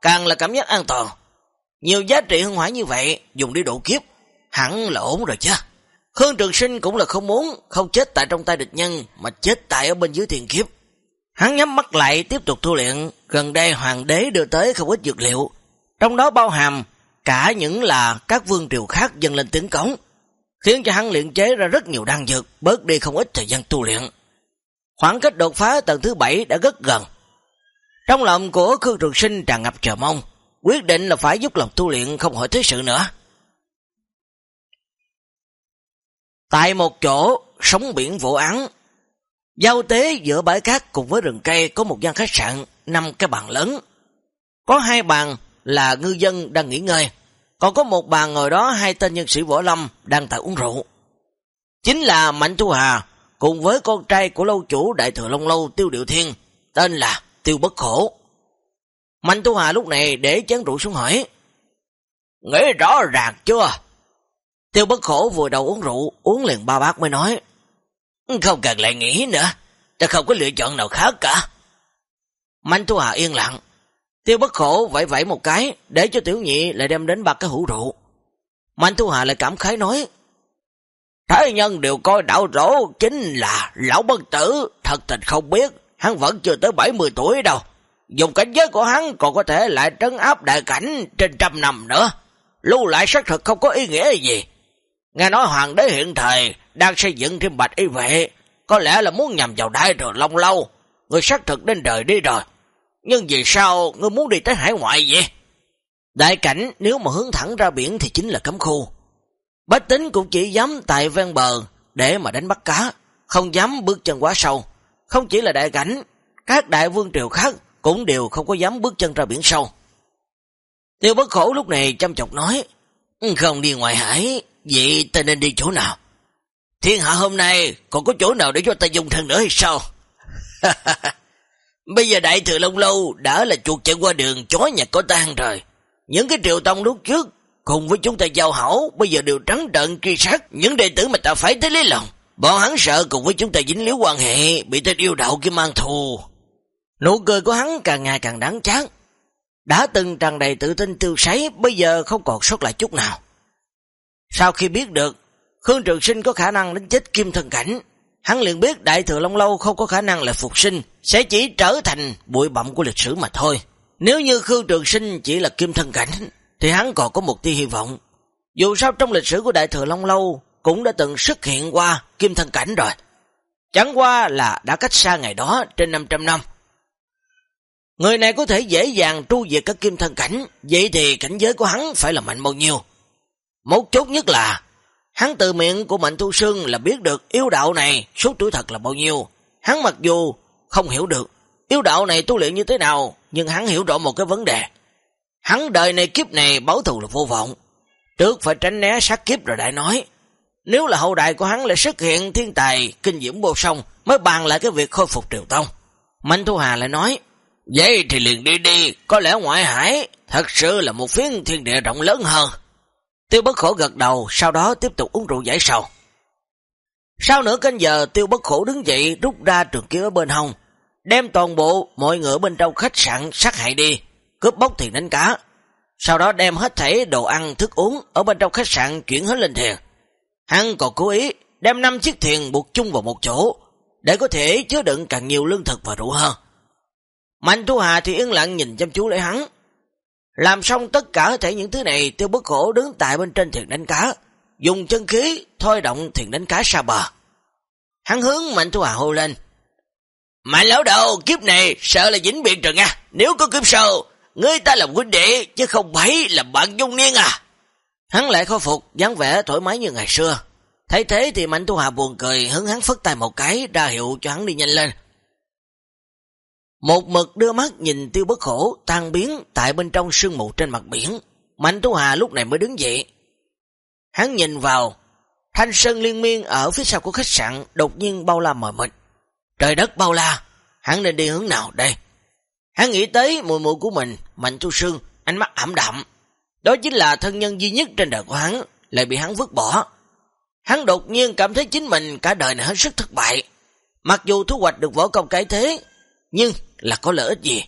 càng là cảm giác an toàn. Nhiều giá trị hương hỏa như vậy dùng đi độ kiếp, hẳn là ổn rồi chứ. Khương Trường Sinh cũng là không muốn không chết tại trong tay địch nhân mà chết tại ở bên dưới thiền kiếp. Hắn nhắm mắt lại tiếp tục tu luyện, gần đây hoàng đế đưa tới không ít dược liệu, trong đó bao hàm cả những là các vương triều khác dần lên tiếng cống, khiến cho hắn luyện chế ra rất nhiều đan dược, bớt đi không ít thời gian tu luyện. Khoảng cách đột phá tầng thứ bảy đã rất gần. Trong lòng của Khương Trường Sinh tràn ngập chờ mong, quyết định là phải giúp lòng tu luyện không hỏi thế sự nữa. Tại một chỗ, sóng biển vụ án, giao tế giữa bãi cát cùng với rừng cây có một gian khách sạn, năm cái bàn lớn. Có hai bàn là ngư dân đang nghỉ ngơi, còn có một bàn ngồi đó hai tên nhân sĩ võ lâm đang tại uống rượu. Chính là Mạnh Thu Hà cùng với con trai của lâu chủ đại thừa Long Lâu Tiêu Điệu Thiên, tên là Tiêu Bất Khổ. Mạnh Thu Hà lúc này để chén rượu xuống hỏi, Nghĩ rõ ràng chưa? Tiêu Bất Khổ vừa đầu uống rượu, uống liền ba bát mới nói, Không cần lại nghĩ nữa, ta không có lựa chọn nào khác cả. Mạnh Thu Hà yên lặng, Tiêu bất khổ vẫy vẫy một cái, để cho tiểu nhị lại đem đến ba cái hũ rượu. Mạnh Thu Hà lại cảm khái nói, Thái nhân đều coi đạo rỗ chính là lão bất tử, thật tình không biết, hắn vẫn chưa tới 70 tuổi đâu. Dùng cảnh giới của hắn còn có thể lại trấn áp đại cảnh trên trăm năm nữa. Lưu lại xác thực không có ý nghĩa gì. Nghe nói hoàng đế hiện thời đang xây dựng thêm bạch y vệ, có lẽ là muốn nhằm vào đại rồi long lâu. Người xác thực đến đời đi rồi. Nhưng vì sao ngươi muốn đi tới hải ngoại vậy? Đại cảnh nếu mà hướng thẳng ra biển thì chính là cấm khu. Bách tính cũng chỉ dám tại ven bờ để mà đánh bắt cá, không dám bước chân quá sâu. Không chỉ là đại cảnh, các đại vương triều khác cũng đều không có dám bước chân ra biển sâu. Tiêu bất khổ lúc này chăm chọc nói, không đi ngoài hải, vậy ta nên đi chỗ nào? Thiên hạ hôm nay còn có chỗ nào để cho ta dùng thân nữa hay sao? Bây giờ đại thừa Long Lâu đã là chuột chạy qua đường chó nhặt có tan rồi. Những cái triều tông lúc trước cùng với chúng ta giao hảo bây giờ đều trắng trợn truy sát những đệ tử mà ta phải tới lấy lòng. Bọn hắn sợ cùng với chúng ta dính líu quan hệ bị tên yêu đạo kia mang thù. Nụ cười của hắn càng ngày càng đáng chán. Đã từng tràn đầy tự tin tiêu sấy bây giờ không còn sót lại chút nào. Sau khi biết được Khương Trường Sinh có khả năng đánh chết Kim Thần Cảnh hắn liền biết Đại Thừa Long Lâu không có khả năng là phục sinh, sẽ chỉ trở thành bụi bậm của lịch sử mà thôi. Nếu như Khương Trường Sinh chỉ là kim thân cảnh, thì hắn còn có một tia hy vọng. Dù sao trong lịch sử của Đại Thừa Long Lâu cũng đã từng xuất hiện qua kim thân cảnh rồi. Chẳng qua là đã cách xa ngày đó trên 500 năm. Người này có thể dễ dàng tru diệt các kim thân cảnh, vậy thì cảnh giới của hắn phải là mạnh bao nhiêu. Một chút nhất là Hắn từ miệng của Mạnh Thu Sương là biết được yêu đạo này số tuổi thật là bao nhiêu. Hắn mặc dù không hiểu được yêu đạo này tu luyện như thế nào, nhưng hắn hiểu rõ một cái vấn đề. Hắn đời này kiếp này báo thù là vô vọng. Trước phải tránh né sát kiếp rồi đại nói. Nếu là hậu đại của hắn lại xuất hiện thiên tài, kinh diễm vô song, mới bàn lại cái việc khôi phục triều tông. Mạnh Thu Hà lại nói, Vậy thì liền đi đi, có lẽ ngoại hải thật sự là một phiến thiên địa rộng lớn hơn. Tiêu bất khổ gật đầu, sau đó tiếp tục uống rượu giải sầu. Sau nửa canh giờ, tiêu bất khổ đứng dậy rút ra trường kiếm ở bên hông, đem toàn bộ mọi người bên trong khách sạn sát hại đi, cướp bóc thì đánh cá. Sau đó đem hết thảy đồ ăn, thức uống ở bên trong khách sạn chuyển hết lên thuyền. Hắn còn cố ý đem năm chiếc thuyền buộc chung vào một chỗ, để có thể chứa đựng càng nhiều lương thực và rượu hơn. Mạnh Thu Hà thì yên lặng nhìn chăm chú lấy hắn. Làm xong tất cả thể những thứ này, tiêu bất khổ đứng tại bên trên thuyền đánh cá, dùng chân khí thôi động thuyền đánh cá xa bờ. Hắn hướng Mạnh Thu Hà hô lên. Mạnh lão đầu, kiếp này sợ là dính biệt rồi nha. Nếu có kiếp sau, ngươi ta là huynh đệ, chứ không phải là bạn dung niên à. Hắn lại khôi phục, dáng vẻ thoải mái như ngày xưa. Thấy thế thì Mạnh Thu Hà buồn cười, hướng hắn phất tay một cái, ra hiệu cho hắn đi nhanh lên. Một mực đưa mắt nhìn tiêu bất khổ, tan biến tại bên trong sương mù trên mặt biển. Mạnh Thu Hà lúc này mới đứng dậy. Hắn nhìn vào, thanh sơn liên miên ở phía sau của khách sạn đột nhiên bao la mờ mịt. Trời đất bao la, hắn nên đi hướng nào đây? Hắn nghĩ tới mùi mùi của mình, Mạnh Thu Sương, ánh mắt ảm đạm. Đó chính là thân nhân duy nhất trên đời của hắn, lại bị hắn vứt bỏ. Hắn đột nhiên cảm thấy chính mình cả đời này hết sức thất bại. Mặc dù thu hoạch được võ công cái thế, nhưng là có lợi ích gì?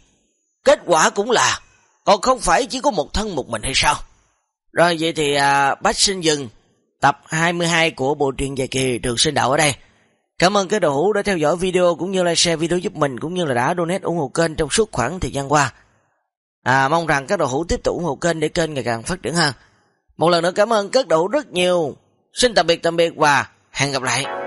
Kết quả cũng là, còn không phải chỉ có một thân một mình hay sao? Rồi vậy thì à, Bách Sinh Dừng, tập 22 của bộ truyện dài kỳ Trường Sinh Đạo ở đây. Cảm ơn các đồ hữu đã theo dõi video cũng như like share video giúp mình cũng như là đã donate ủng hộ kênh trong suốt khoảng thời gian qua. À, mong rằng các đồ hữu tiếp tục ủng hộ kênh để kênh ngày càng phát triển hơn. Một lần nữa cảm ơn các đồ hữu rất nhiều. Xin tạm biệt tạm biệt và hẹn gặp lại.